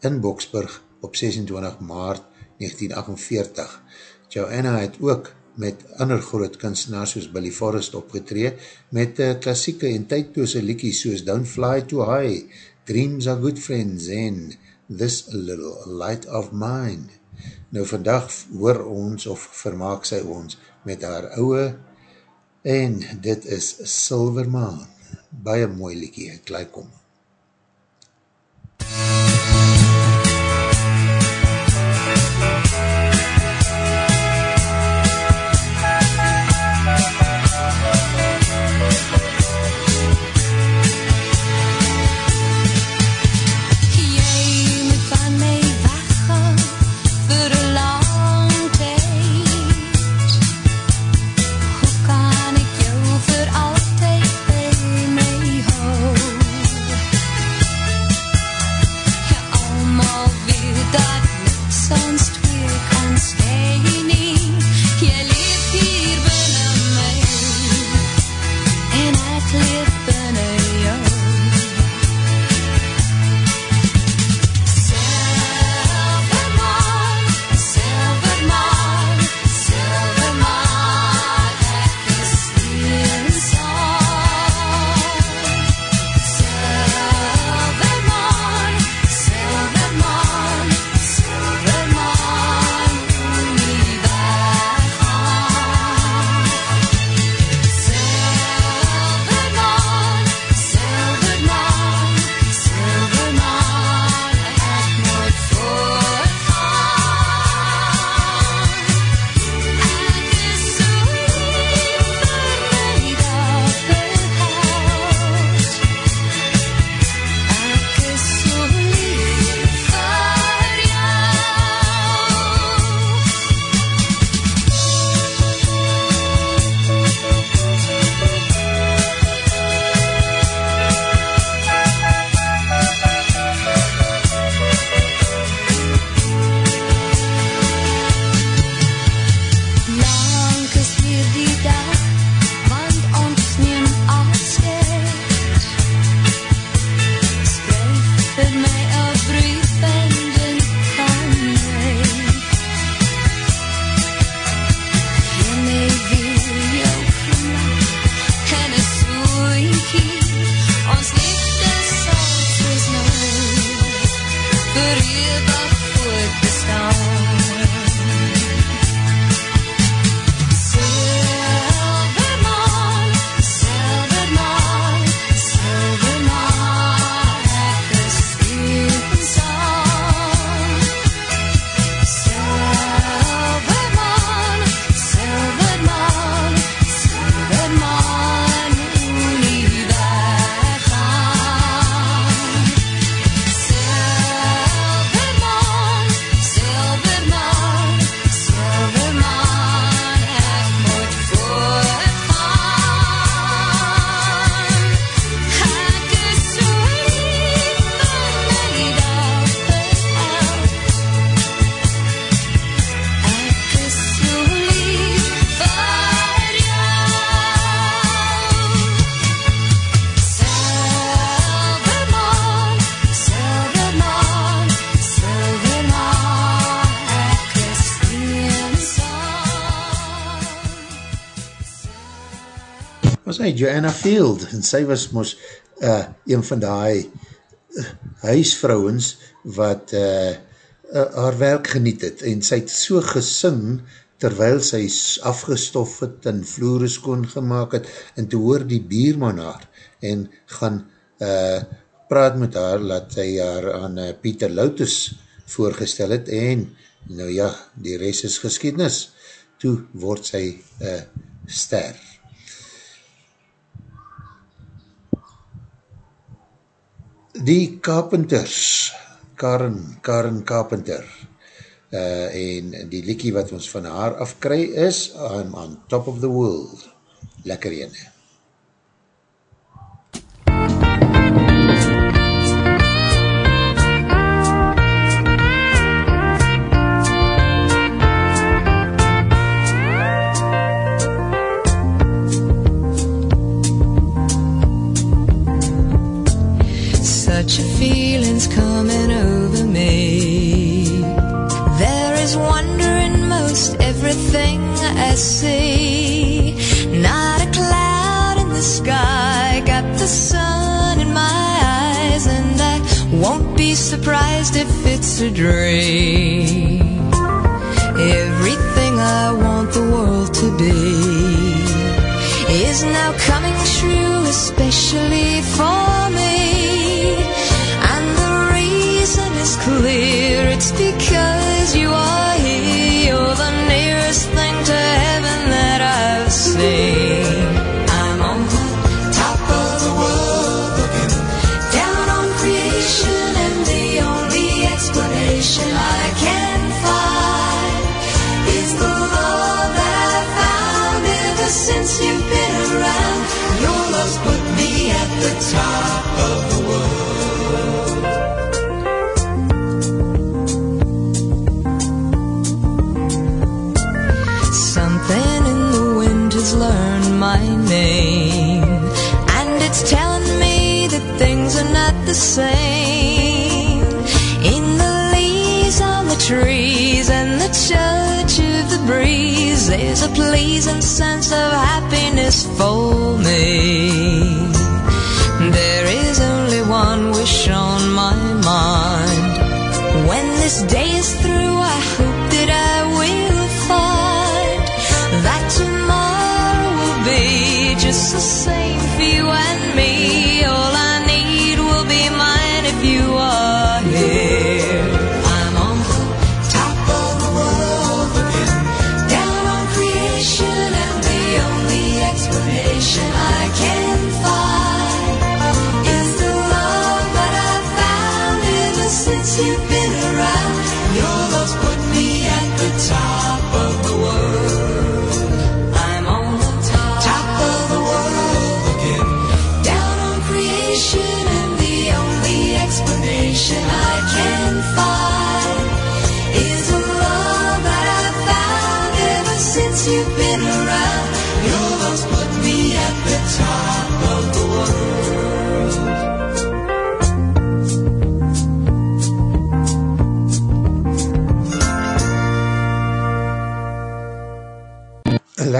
in Boksburg op 26 maart 1948. Joanna het ook met ander groot kunstenaars soos Billy Forrest opgetree met uh, klassieke en tydloose liekies soos Don't Fly Too High Dreams are good friends en This little light of mine. Nou vandag hoor ons of vermaak sy ons met haar ouwe en dit is Silvermaan. Baie mooi liekie, het lyk om. Field en sy was mos uh, een van die uh, huisvrouwens wat uh, uh, haar werk geniet het. En sy het so gesing terwyl sy afgestof het en vloere skoon gemaakt het. En toe hoor die bierman haar en gaan uh, praat met haar dat hy haar aan uh, Pieter Loutus voorgestel het. En nou ja, die rest is geskiednis toe word sy uh, ster Die Carpenters, Karen, Karen Carpenter, uh, en die liekie wat ons van haar afkry is, I'm on top of the world. Lekker ene. Surprised if it's a dream. Everything I want the world to be is now coming true, especially for me. And the reason is clear, it's because there's a pleasing sense of happiness for me. One wish on my mind. When this day is through, I hope that I will find that tomorrow will be just the same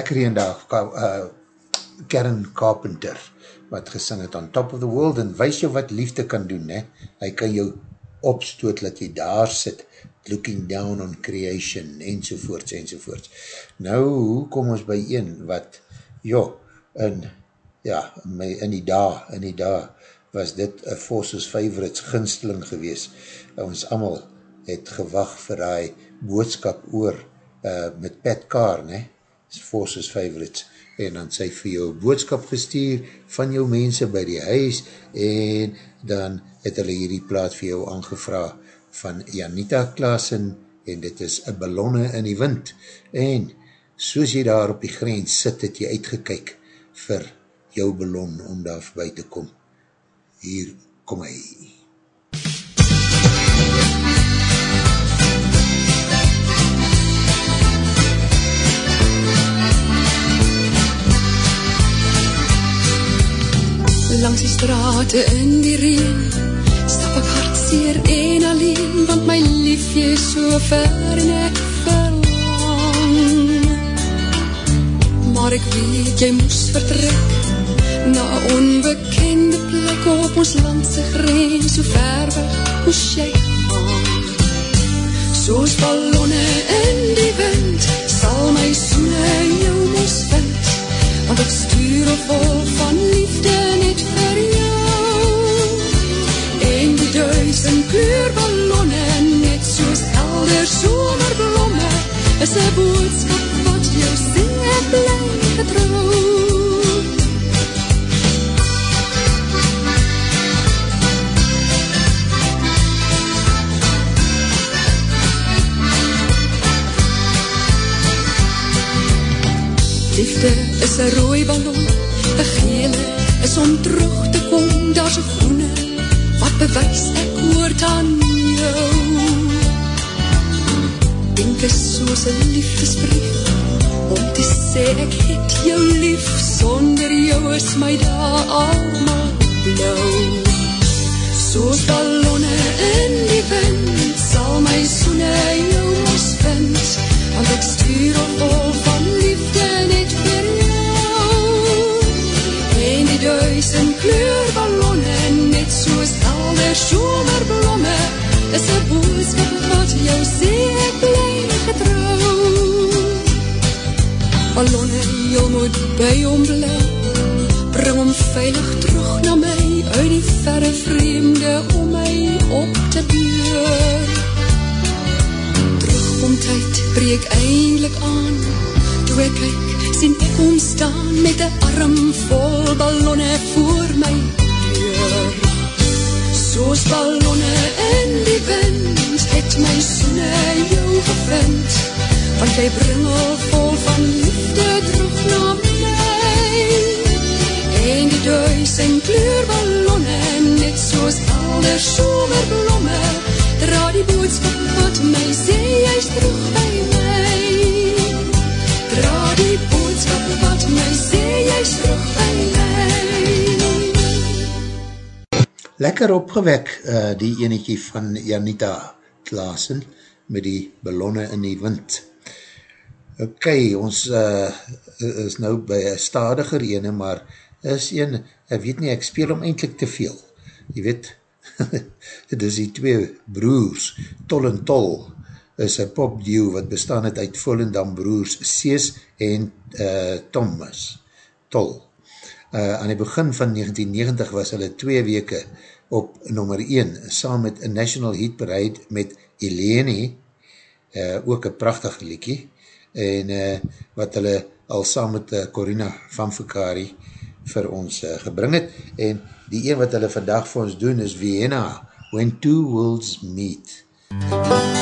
lekker een dag, uh, Karen Carpenter, wat gesing het on top of the world, en wees jou wat liefde kan doen, he? hy kan jou opstoot, dat jy daar sit, looking down on creation, enzovoorts, enzovoorts. Nou, hoe kom ons by een, wat, jo, in, ja, my, in die dag, in die dag, was dit a Forces Favorites ginsteling gewees. Ons allemaal het gewag vir die boodskap oor, uh, met Pat Carr, ne, Forces Favorites, en dan sy vir jou boodskap gestuur van jou mense by die huis, en dan het hulle hierdie plaat vir jou aangevra van Janita Klaassen, en dit is een ballonne in die wind, en soos jy daar op die grens sit, het jy uitgekyk vir jou ballon om daar voorbij te kom. Hier kom hy. Langs die strate in die reen Stap ek hartseer en alleen Want my liefje is so ver en ek verlang. Maar ek weet jy moes vertrek Na onbekende plek op ons landse grens. So ver weg moes jy gaan? Soos ballonne in die wind Sal my soene jou moes vind Want ek stuur op vol van liefde net vir jou. En die duisend kleurballonne Net soos helder somerblomme Is een boodskap wat jou sing en bly getrouw Liefde is een rooi ballon, een gele is om terug te kom, daar is een groene, wat bewys ek hoort aan jou. Denk is soos een liefdesbrief, om te sê ek het jou lief, sonder jou is my daar allemaal blauw. Soos ballonne in die wind, sal my soene jou mos vind, want ek stuur op vol huis in kleurballonne, net soos aller somerblomme, is een boodskap wat jou sê, ek bly getrouw. Ballonne, jy moet by hom bly, bring hom veilig terug na my, uit die verre vreemde om my op te deur. Terugkomtijd breek eindelijk aan, toe ek kyk sien ek hom staan Met een arm vol ballonne voor my deur. Soos ballonne in die wind Het my soene jou gevind Want jy bring al vol van liefde terug na my. En die duisend kleurballonne Net soos alder somerblomme Dra die boodskap wat my sê Jy is terug by my. Dra die boodskap wat my sê Jy is terug by my Lekker opgewek, uh, die enetjie van Janita Klaasen met die ballonne in die wind. Ok, ons uh, is nou by een stadiger ene, maar is een, ek weet nie, ek speel om eindelijk te veel. Je weet, <laughs> dit is die twee broers, Tol en Tol, is een popduo wat bestaan het uit Volendam broers Sees en uh, Thomas Tol. Uh, aan die begin van 1990 was hulle twee weke op nummer 1, saam met een national hit bereid met Eleni, uh, ook een prachtig liedje, en uh, wat hulle al saam met uh, Corina van Fukari vir ons uh, gebring het, en die een wat hulle vandag vir ons doen is Vienna, When Two Worlds Meet. Tol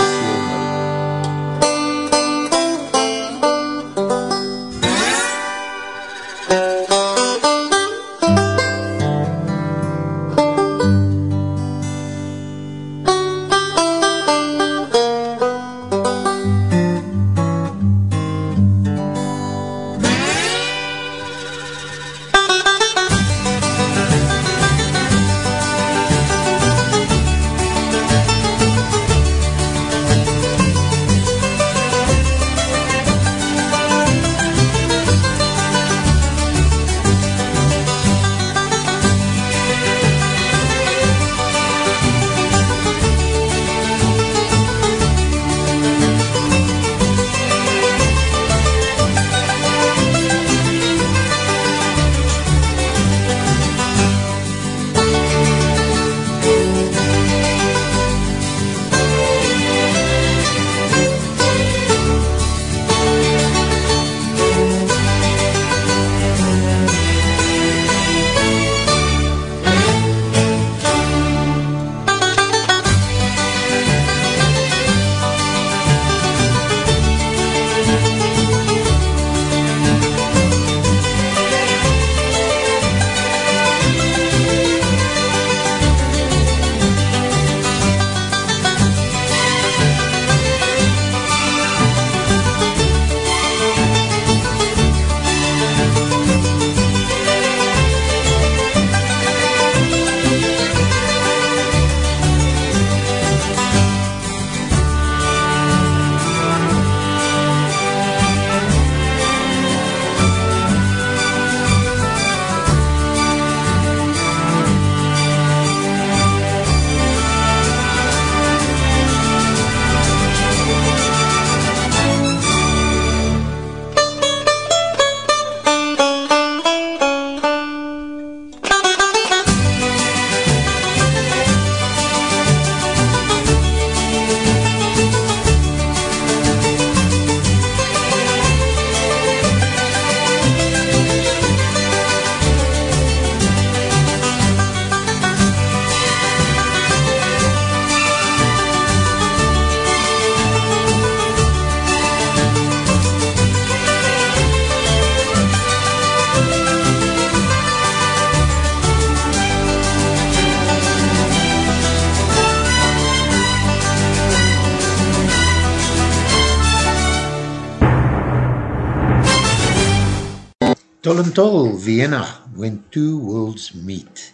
Vienna, When Two Worlds Meet.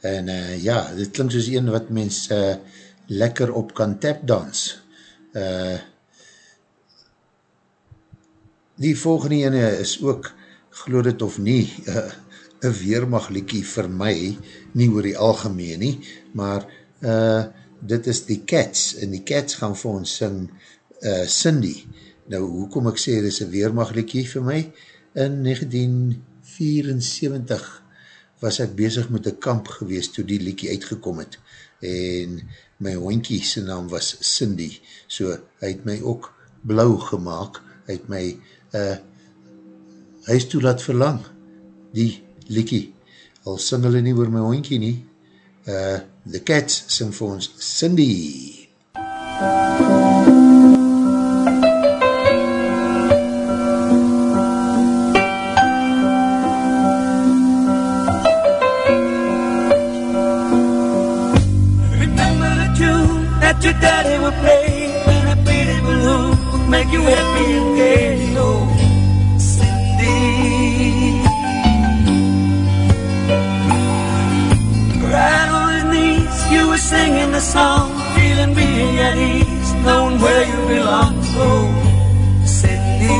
En uh, ja, dit klink soos een wat mens uh, lekker op kan tapdans. Uh, die volgende ene is ook, geloof dit of nie, uh, <laughs> een weermagliekie vir my, nie oor die algemeen nie, maar uh, dit is die Cats, en die Cats gaan vir ons sing uh, Cindy. Nou, hoekom ek sê, dit is een weermagliekie vir my, in 1974 was ek bezig met een kamp gewees toe die liekie uitgekom het. En my hoinkie sy naam was Cindy, so hy het my ook blauw gemaakt, hy het my uh, huis toe laat verlang, die liekie, al sing hulle nie oor my hoinkie nie, uh, The Cats sing vir ons Cindy. Remember song, feeling really at ease, knowing where you belong. Oh, Cindy.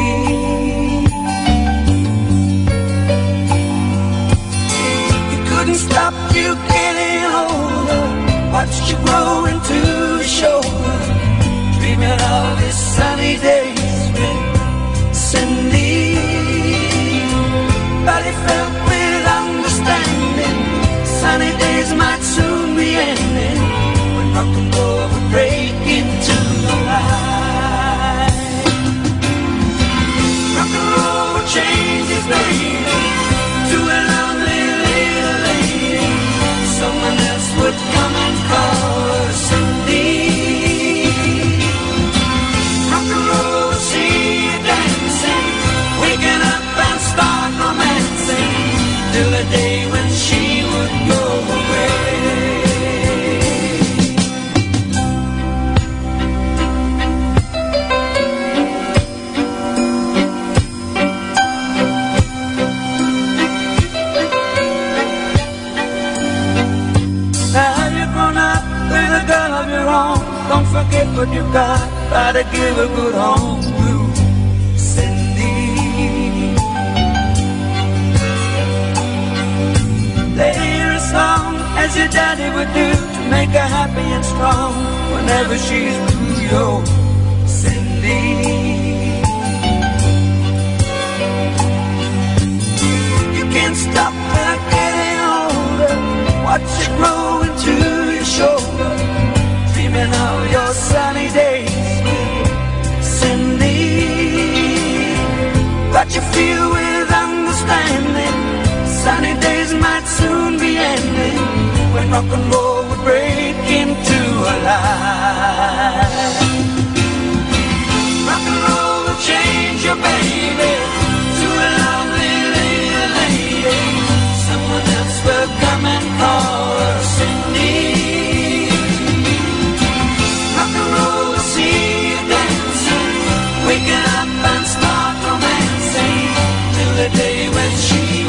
You couldn't stop you getting older. Watched you grow into a shoulder. Dreaming of these sunny days with Cindy. But felt with understanding. Sunny days might soon be ending. Rock and roll would break into the what you got. Try to give a good home to Cindy. Play her a song as your daddy would do to make her happy and strong whenever she's blue. Yo, Cindy. You can't stop her getting older. Watch it grow into your shoulder. Dreaming of your sunny days, Cindy. But you feel with understanding. Sunny days might soon be ending when rock and roll would break into a life. Rock and roll will change your baby to a lovely little lady. Someone else will come and call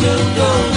will go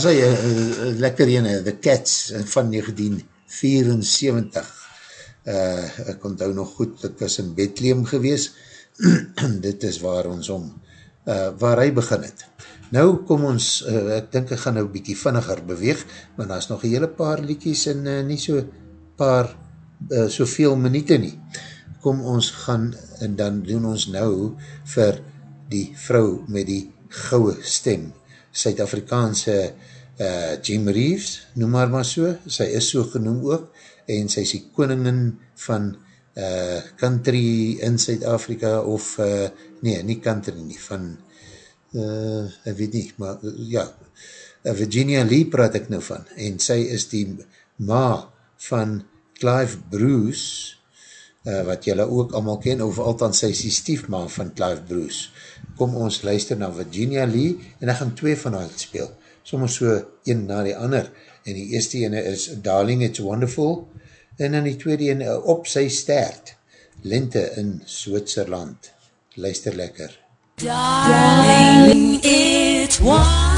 romancing. As hy, uh, uh, lekker ene, The Cats van 1974. Uh, ek onthou nog goed, ek was in Bethlehem gewees, <clears throat> dit is waar ons om, uh, waar hy begin het. Nou kom ons, uh, ek dink ek gaan nou bykie vinniger beweeg, maar daar is nog een hele paar liedjes en uh, nie so paar, uh, soveel minuute nie. Kom ons gaan, en dan doen ons nou vir die vrou met die gouwe stem, Suid-Afrikaanse uh, uh, Jim Reeves, noem haar maar so, sy is so genoem ook, en sy is die koningin van uh, country in Suid-Afrika, of, uh, nee, nie country nie, van, uh, ek weet nie, maar, ja, Virginia Lee praat ek nou van, en sy is die ma van Clive Bruce, uh, wat jylle ook allemaal ken, of althans sy is die stiefma van Clive Bruce. Kom ons luister na Virginia Lee, en ek gaan twee van haar speel sommer so een na die ander, en die eerste ene is Darling It's Wonderful, en dan die tweede ene Op Sy Stert, Lente in Switserland. Luister lekker. Darling It's Wonderful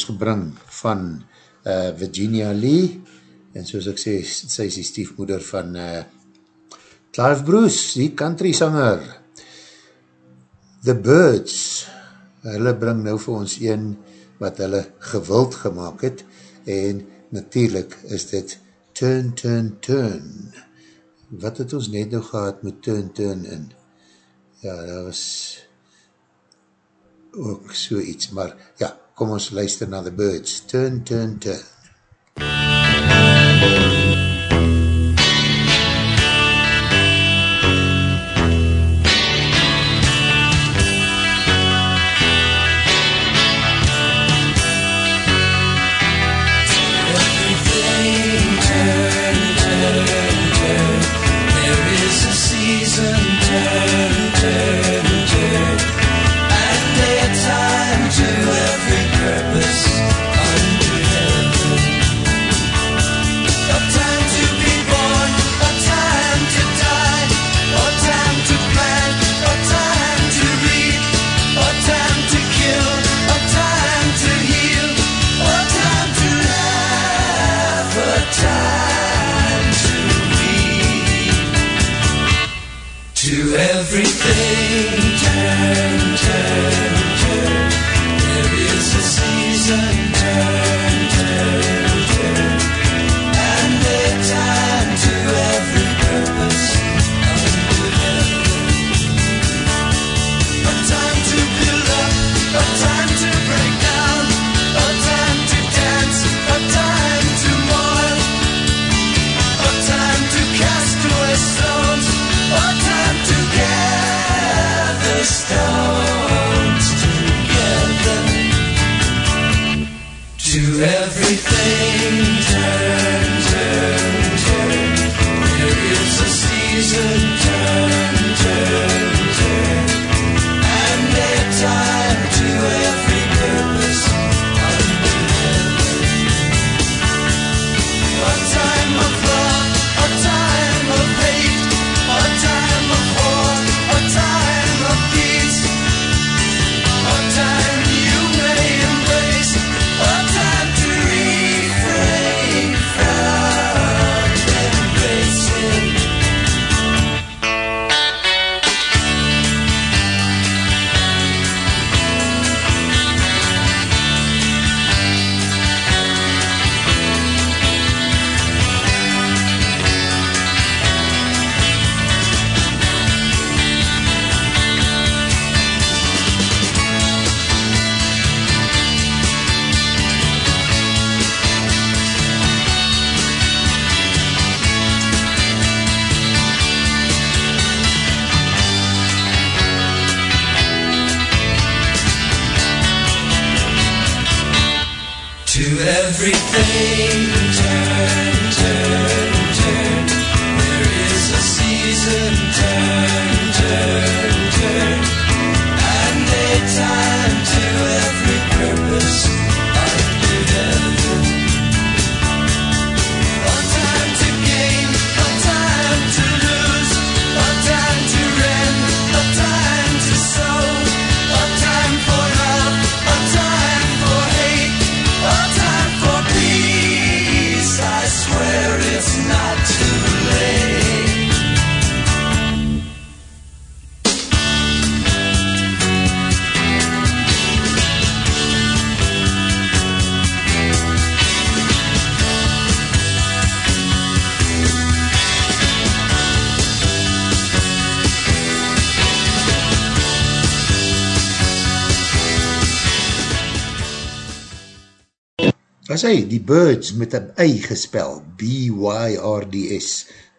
ons gebring van uh, Virginia Lee, en soos ek sê, sy is die stiefmoeder van uh, Clive Bruce, die country sanger. The Birds, hulle bring nou vir ons een wat hulle gewild gemaakt het, en natuurlijk is dit Turn, Turn, Turn. Wat het ons net nou gehad met Turn, Turn in? Ja, daar was ook so iets, maar ja, Kom ons luister na The Birds, Turn, Turn, Turn. Was hy, die Birds met een ei gespel, B-Y-R-D-S,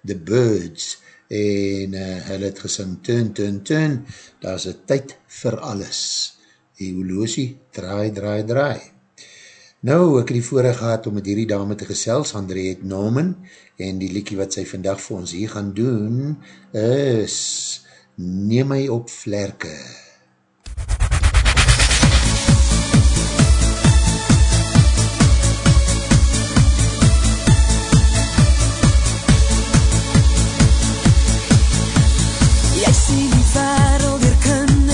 The Birds, en uh, hulle het gesing, turn, turn, turn, daar is een tyd vir alles, die horlosie, draai, draai, draai. Nou, ek het die voorig gehad om met hierdie dame te gesels, André het Norman, en die liekie wat sy vandag vir ons hier gaan doen, is, neem my op vlerke. Jy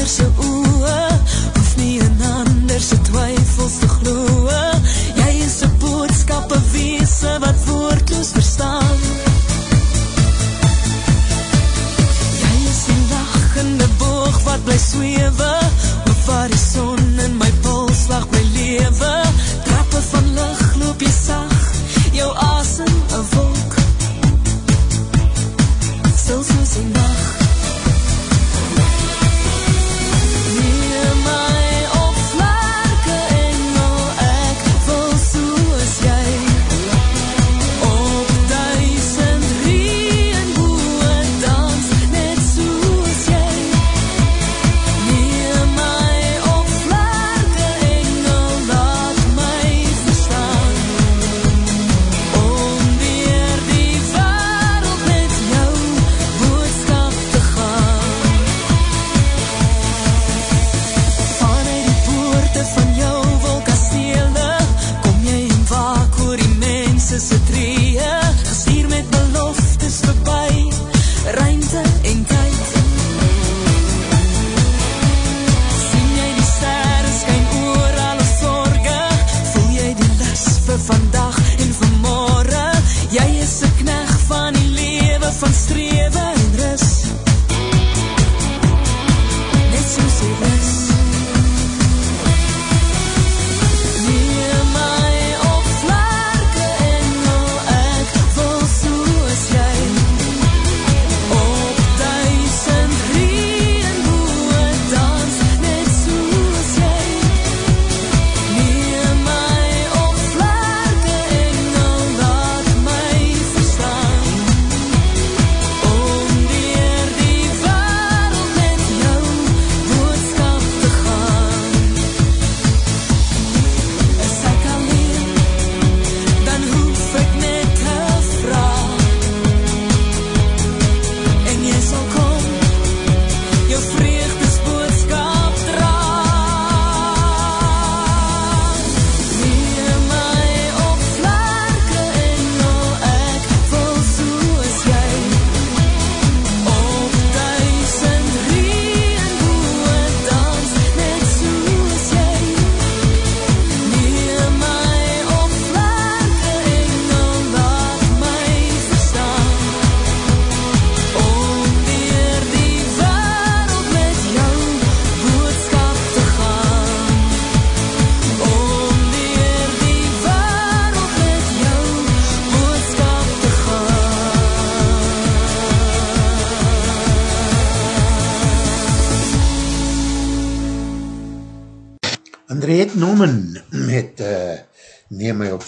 kinders se oe Hoef nie in ander se twyfels te gloe. Jy is een boodskap, een weese wat woordloos verstaan. Jy is die lachende boog wat bly zwewe Of waar die son in my polslag bly lewe. Trappe van licht loop jy sag Jou asem een wolk. Stil soos die nacht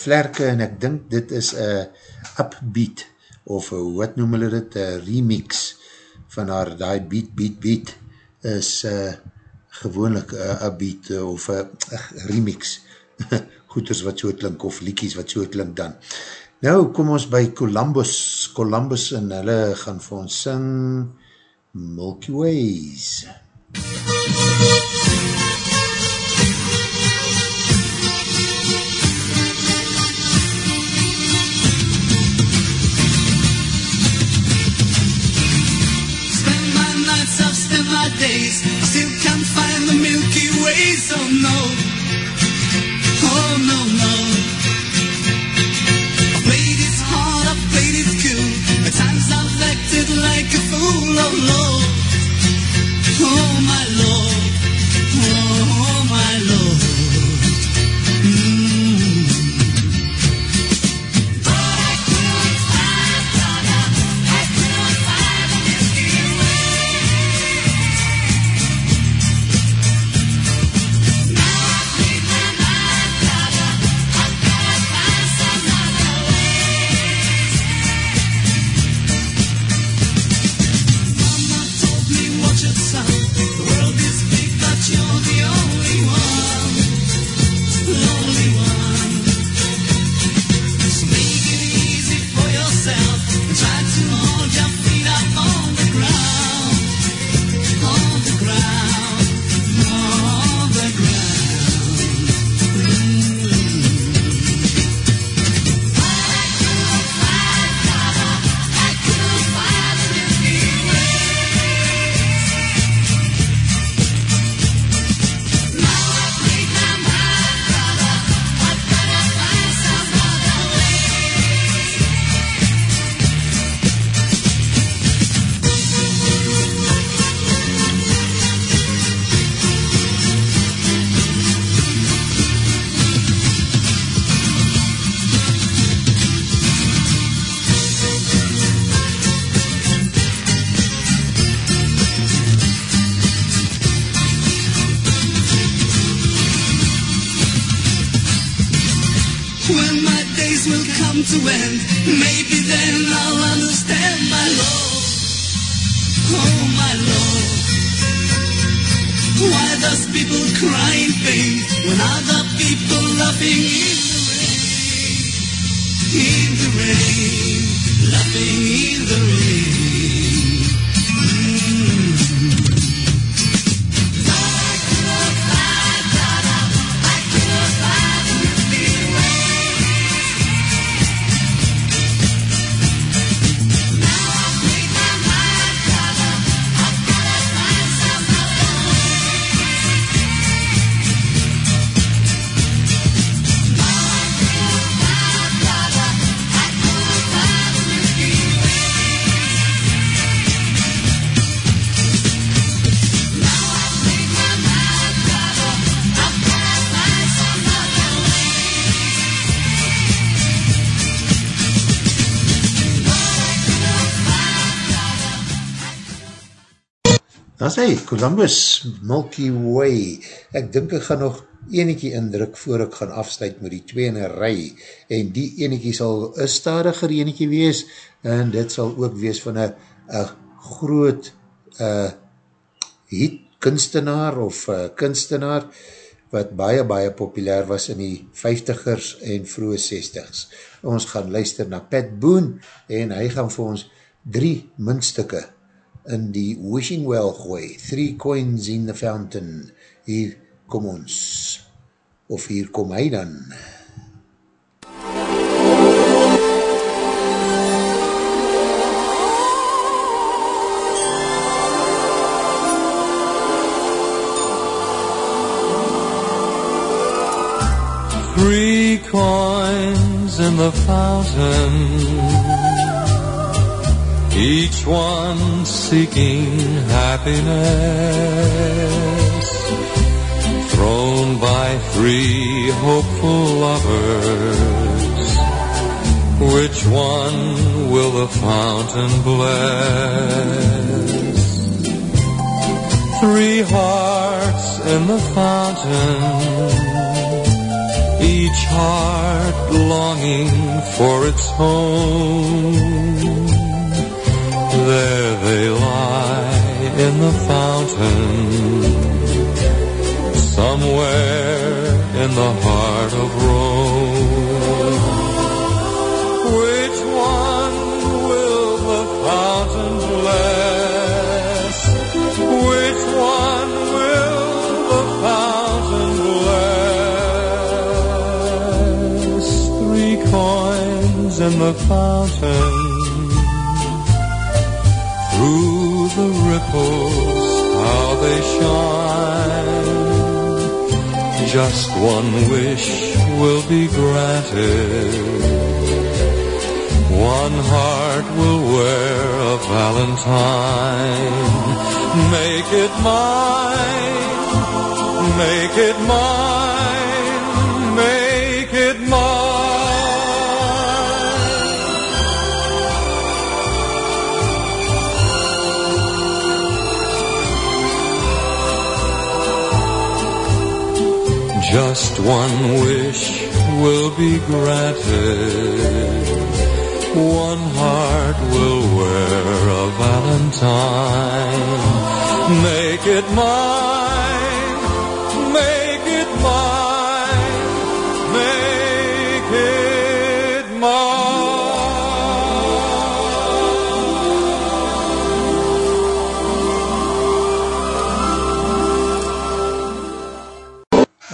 vlerke en ek dink dit is een upbeat of uh, wat noem hulle dit, uh, remix van haar die beat, beat, beat is uh, gewoonlik een upbeat uh, of een remix <laughs> goeders wat so klink of liekies wat so klink dan. Nou kom ons by Columbus, Columbus en hulle gaan vir ons sing Milky Ways. Spend find the Milky Way, so no. Oh no, no. I played it hard, I played it cool. At times I've acted like a fool, oh Lord. Oh Dan sê, Columbus, Milky Way, ek dink ek gaan nog eniekie indruk voor ek gaan afsluit met die twee in een rij, en die eniekie sal een stadiger eniekie wees, en dit sal ook wees van een, een groot uh, hit kunstenaar of uh, kunstenaar, wat baie, baie populair was in die 50ers en vroege 60s. Ons gaan luister na Pat Boone, en hy gaan vir ons drie muntstukke in die Wishing Well gooi, Three Coins in the Fountain, hier kom ons, of hier kom hy dan. Three coins in the fountain, each one seeking happiness, thrown by three hopeful lovers. Which one will the fountain bless? Three hearts in the fountain each heart longing for its home. There they lie in the fountain, somewhere in the heart of Rome. Which one will the fountain bless? Which one will the fountain bless? Three coins in the fountain. Ripples, how they shine. Just one wish will be granted. One heart will wear a valentine. Make it mine, make it mine, Just one wish will be granted. One heart will wear a valentine. Make it mine,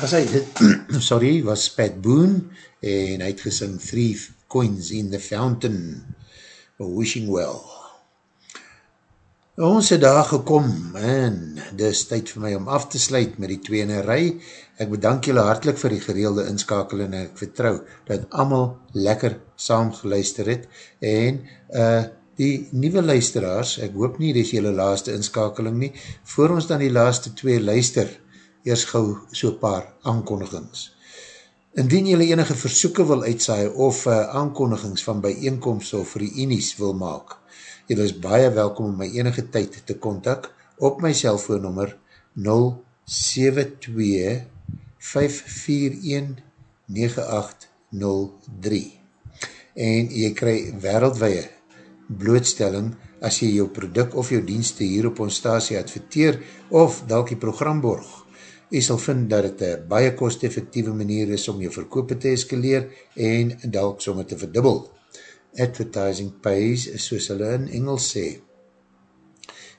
As hy dit, <clears throat> sorry, was Pat Boone, en hy het gesing Three Coins in the Fountain, Wishing Well. Ons het daar gekom, en dit is tyd vir my om af te sluit met die tweene rij. Ek bedank julle hartelijk vir die gereelde inskakel en ek vertrou dat allemaal lekker saam geluister het. En uh, die nieuwe luisteraars, ek hoop nie, dit is julle laaste inskakeling nie, voor ons dan die laaste twee luister, eers gauw so paar aankondigings. Indien jylle enige versoeken wil uitsaai of uh, aankondigings van bijeenkomst of reenies wil maak, jylle is baie welkom om my enige tyd te kontak op my cellfoonnummer 072-541-9803 en jy kry wereldwee blootstelling as jy jou product of jou dienste hier op ons stasie adverteer of dalk die program borg. Jy sal vind dat het een baie kost-effectieve manier is om jou verkoop te eskaleer en dalk somme te verdubbel. Advertising pays, soos hulle in Engels sê.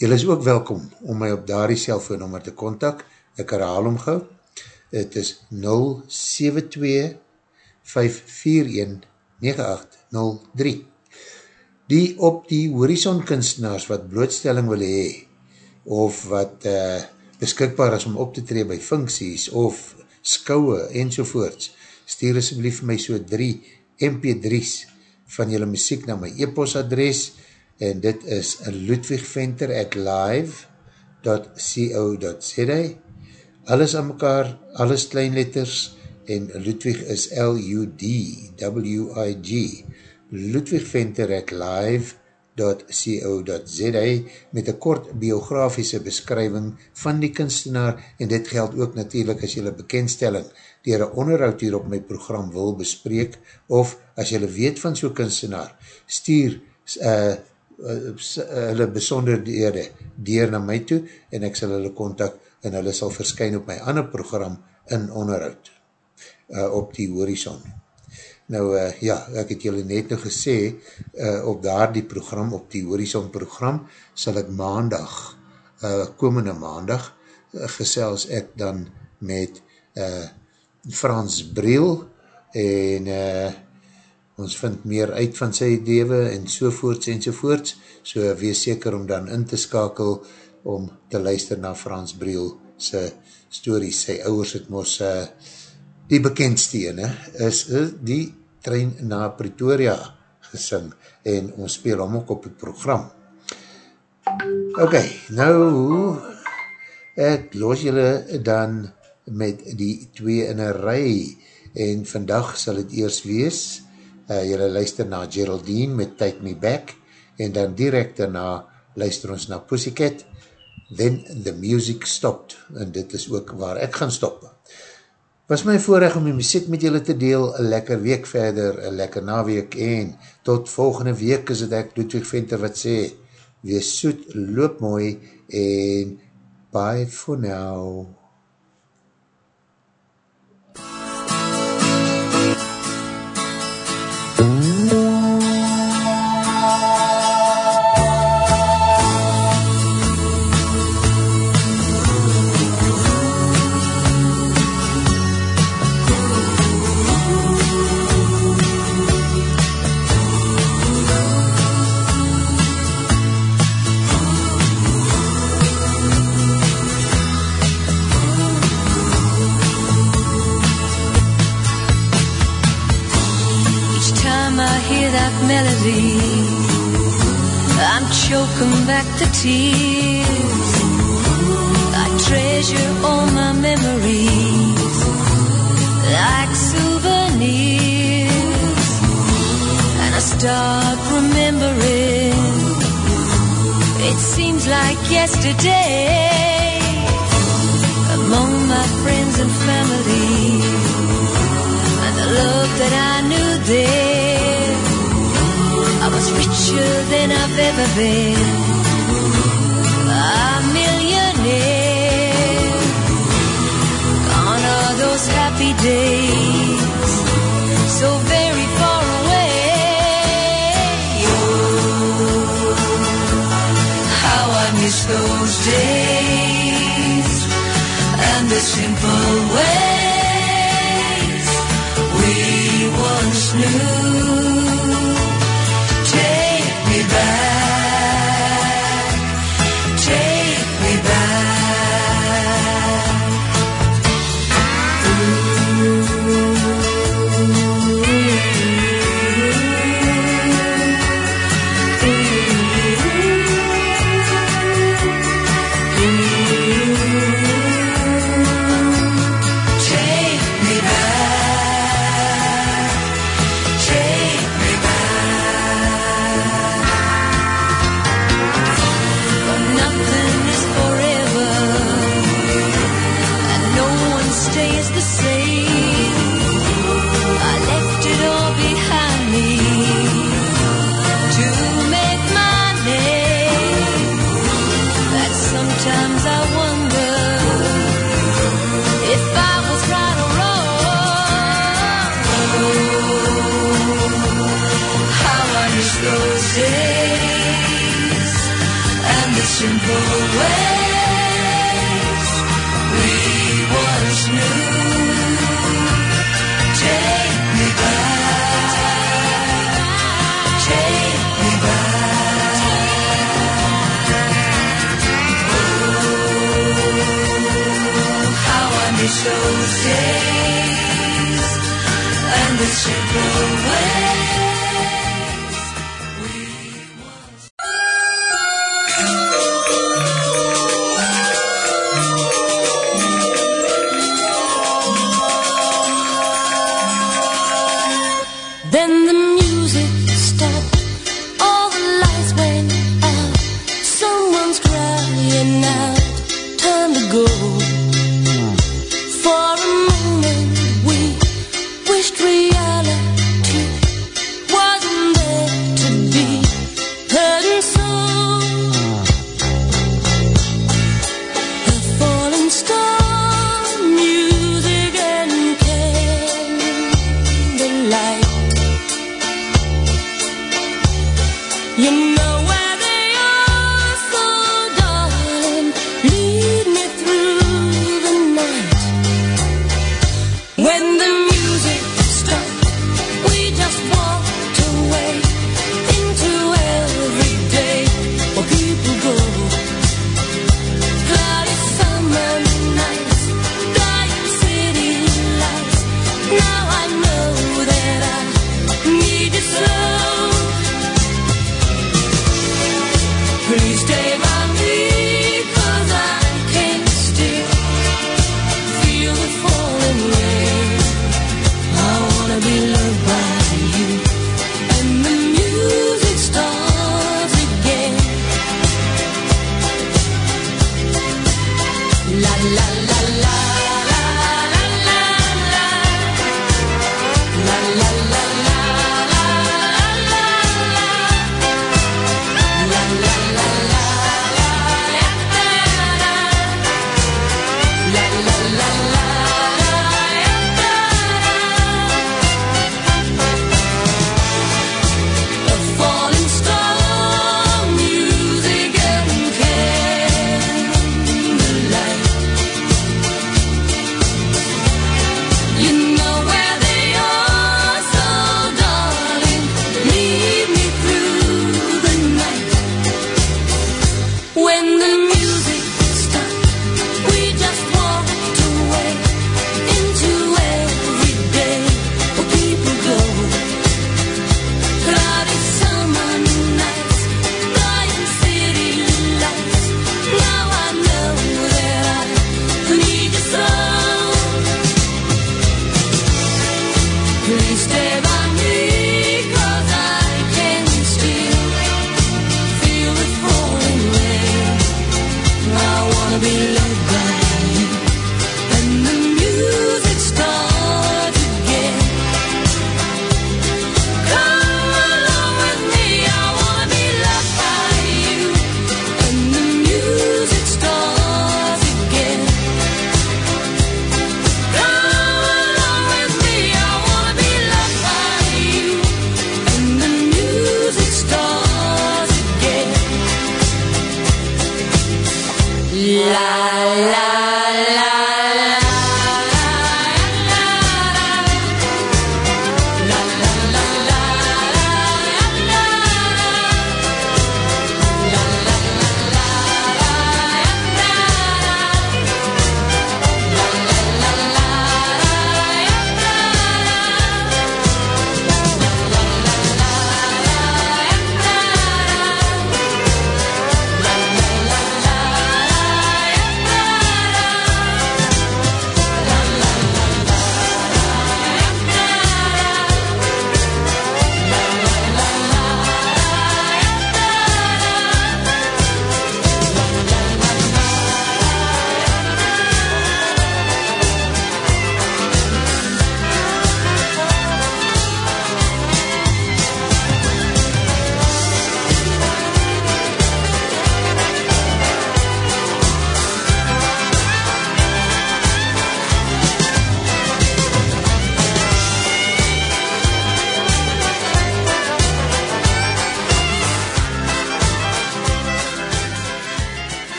Julle is ook welkom om my op daar die cellfoonnummer te kontak. Ek herhaal om gauw. Het is 072-541-9803. Die op die horizon kunstenaars wat blootstelling wil hee, of wat uh, beskikbaar is om op te tree by funksies, of skouwe, enzovoorts, stuur asblief my so 3 mp3's van julle muziek na my e-postadres, en dit is ludwigventer at live.co.za alles aan mekaar, alles kleinletters, en Ludwig is L-U-D-W-I-G Ludwigventer at live.co.za met een kort biografische beskrywing van die kunstenaar en dit geld ook natuurlijk as jylle bekendstelling dier een onderhoud hier op my program wil bespreek of as jylle weet van so'n kunstenaar stuur uh, hulle besonderhede deur na my toe en ek sal hulle kontak en hulle sal verskyn op my ander program in onderhoud uh, op die horizon. Nou uh, ja, ek het julle net nou gesê uh, op daar die program, op die horizon program, sal ek maandag, uh, komende maandag, uh, gesels ek dan met uh, Frans Briel en uh, ons vind meer uit van sy dewe en sovoorts en sovoorts, so wees seker om dan in te skakel om te luister na Frans Briel sy stories, sy ouwers het mos uh, die bekendste ene, is uh, die trein na Pretoria gesing en ons speel hom ook op die program. Ok, nou ek los julle dan met die twee in een rij en vandag sal het eers wees uh, jylle luister na Geraldine met Take Me Back, en dan direct daarna luister ons na Pussycat, Then the Music Stopped, en dit is ook waar ek gaan stop. Was my voorrecht om die muziek met julle te deel, een lekker week verder, een lekker naweek, en tot volgende week is het ek, Ludwig Venter wat sê, wees soet, loop mooi, en bye for now. Each back the tears. I treasure all my memories like souvenirs. And I start remembering, it seems like yesterday. Among my friends and family and the love that I knew there. I was richer than I've ever been. Those happy days. So very far away. Oh, how I miss those days. And the simple ways we once knew.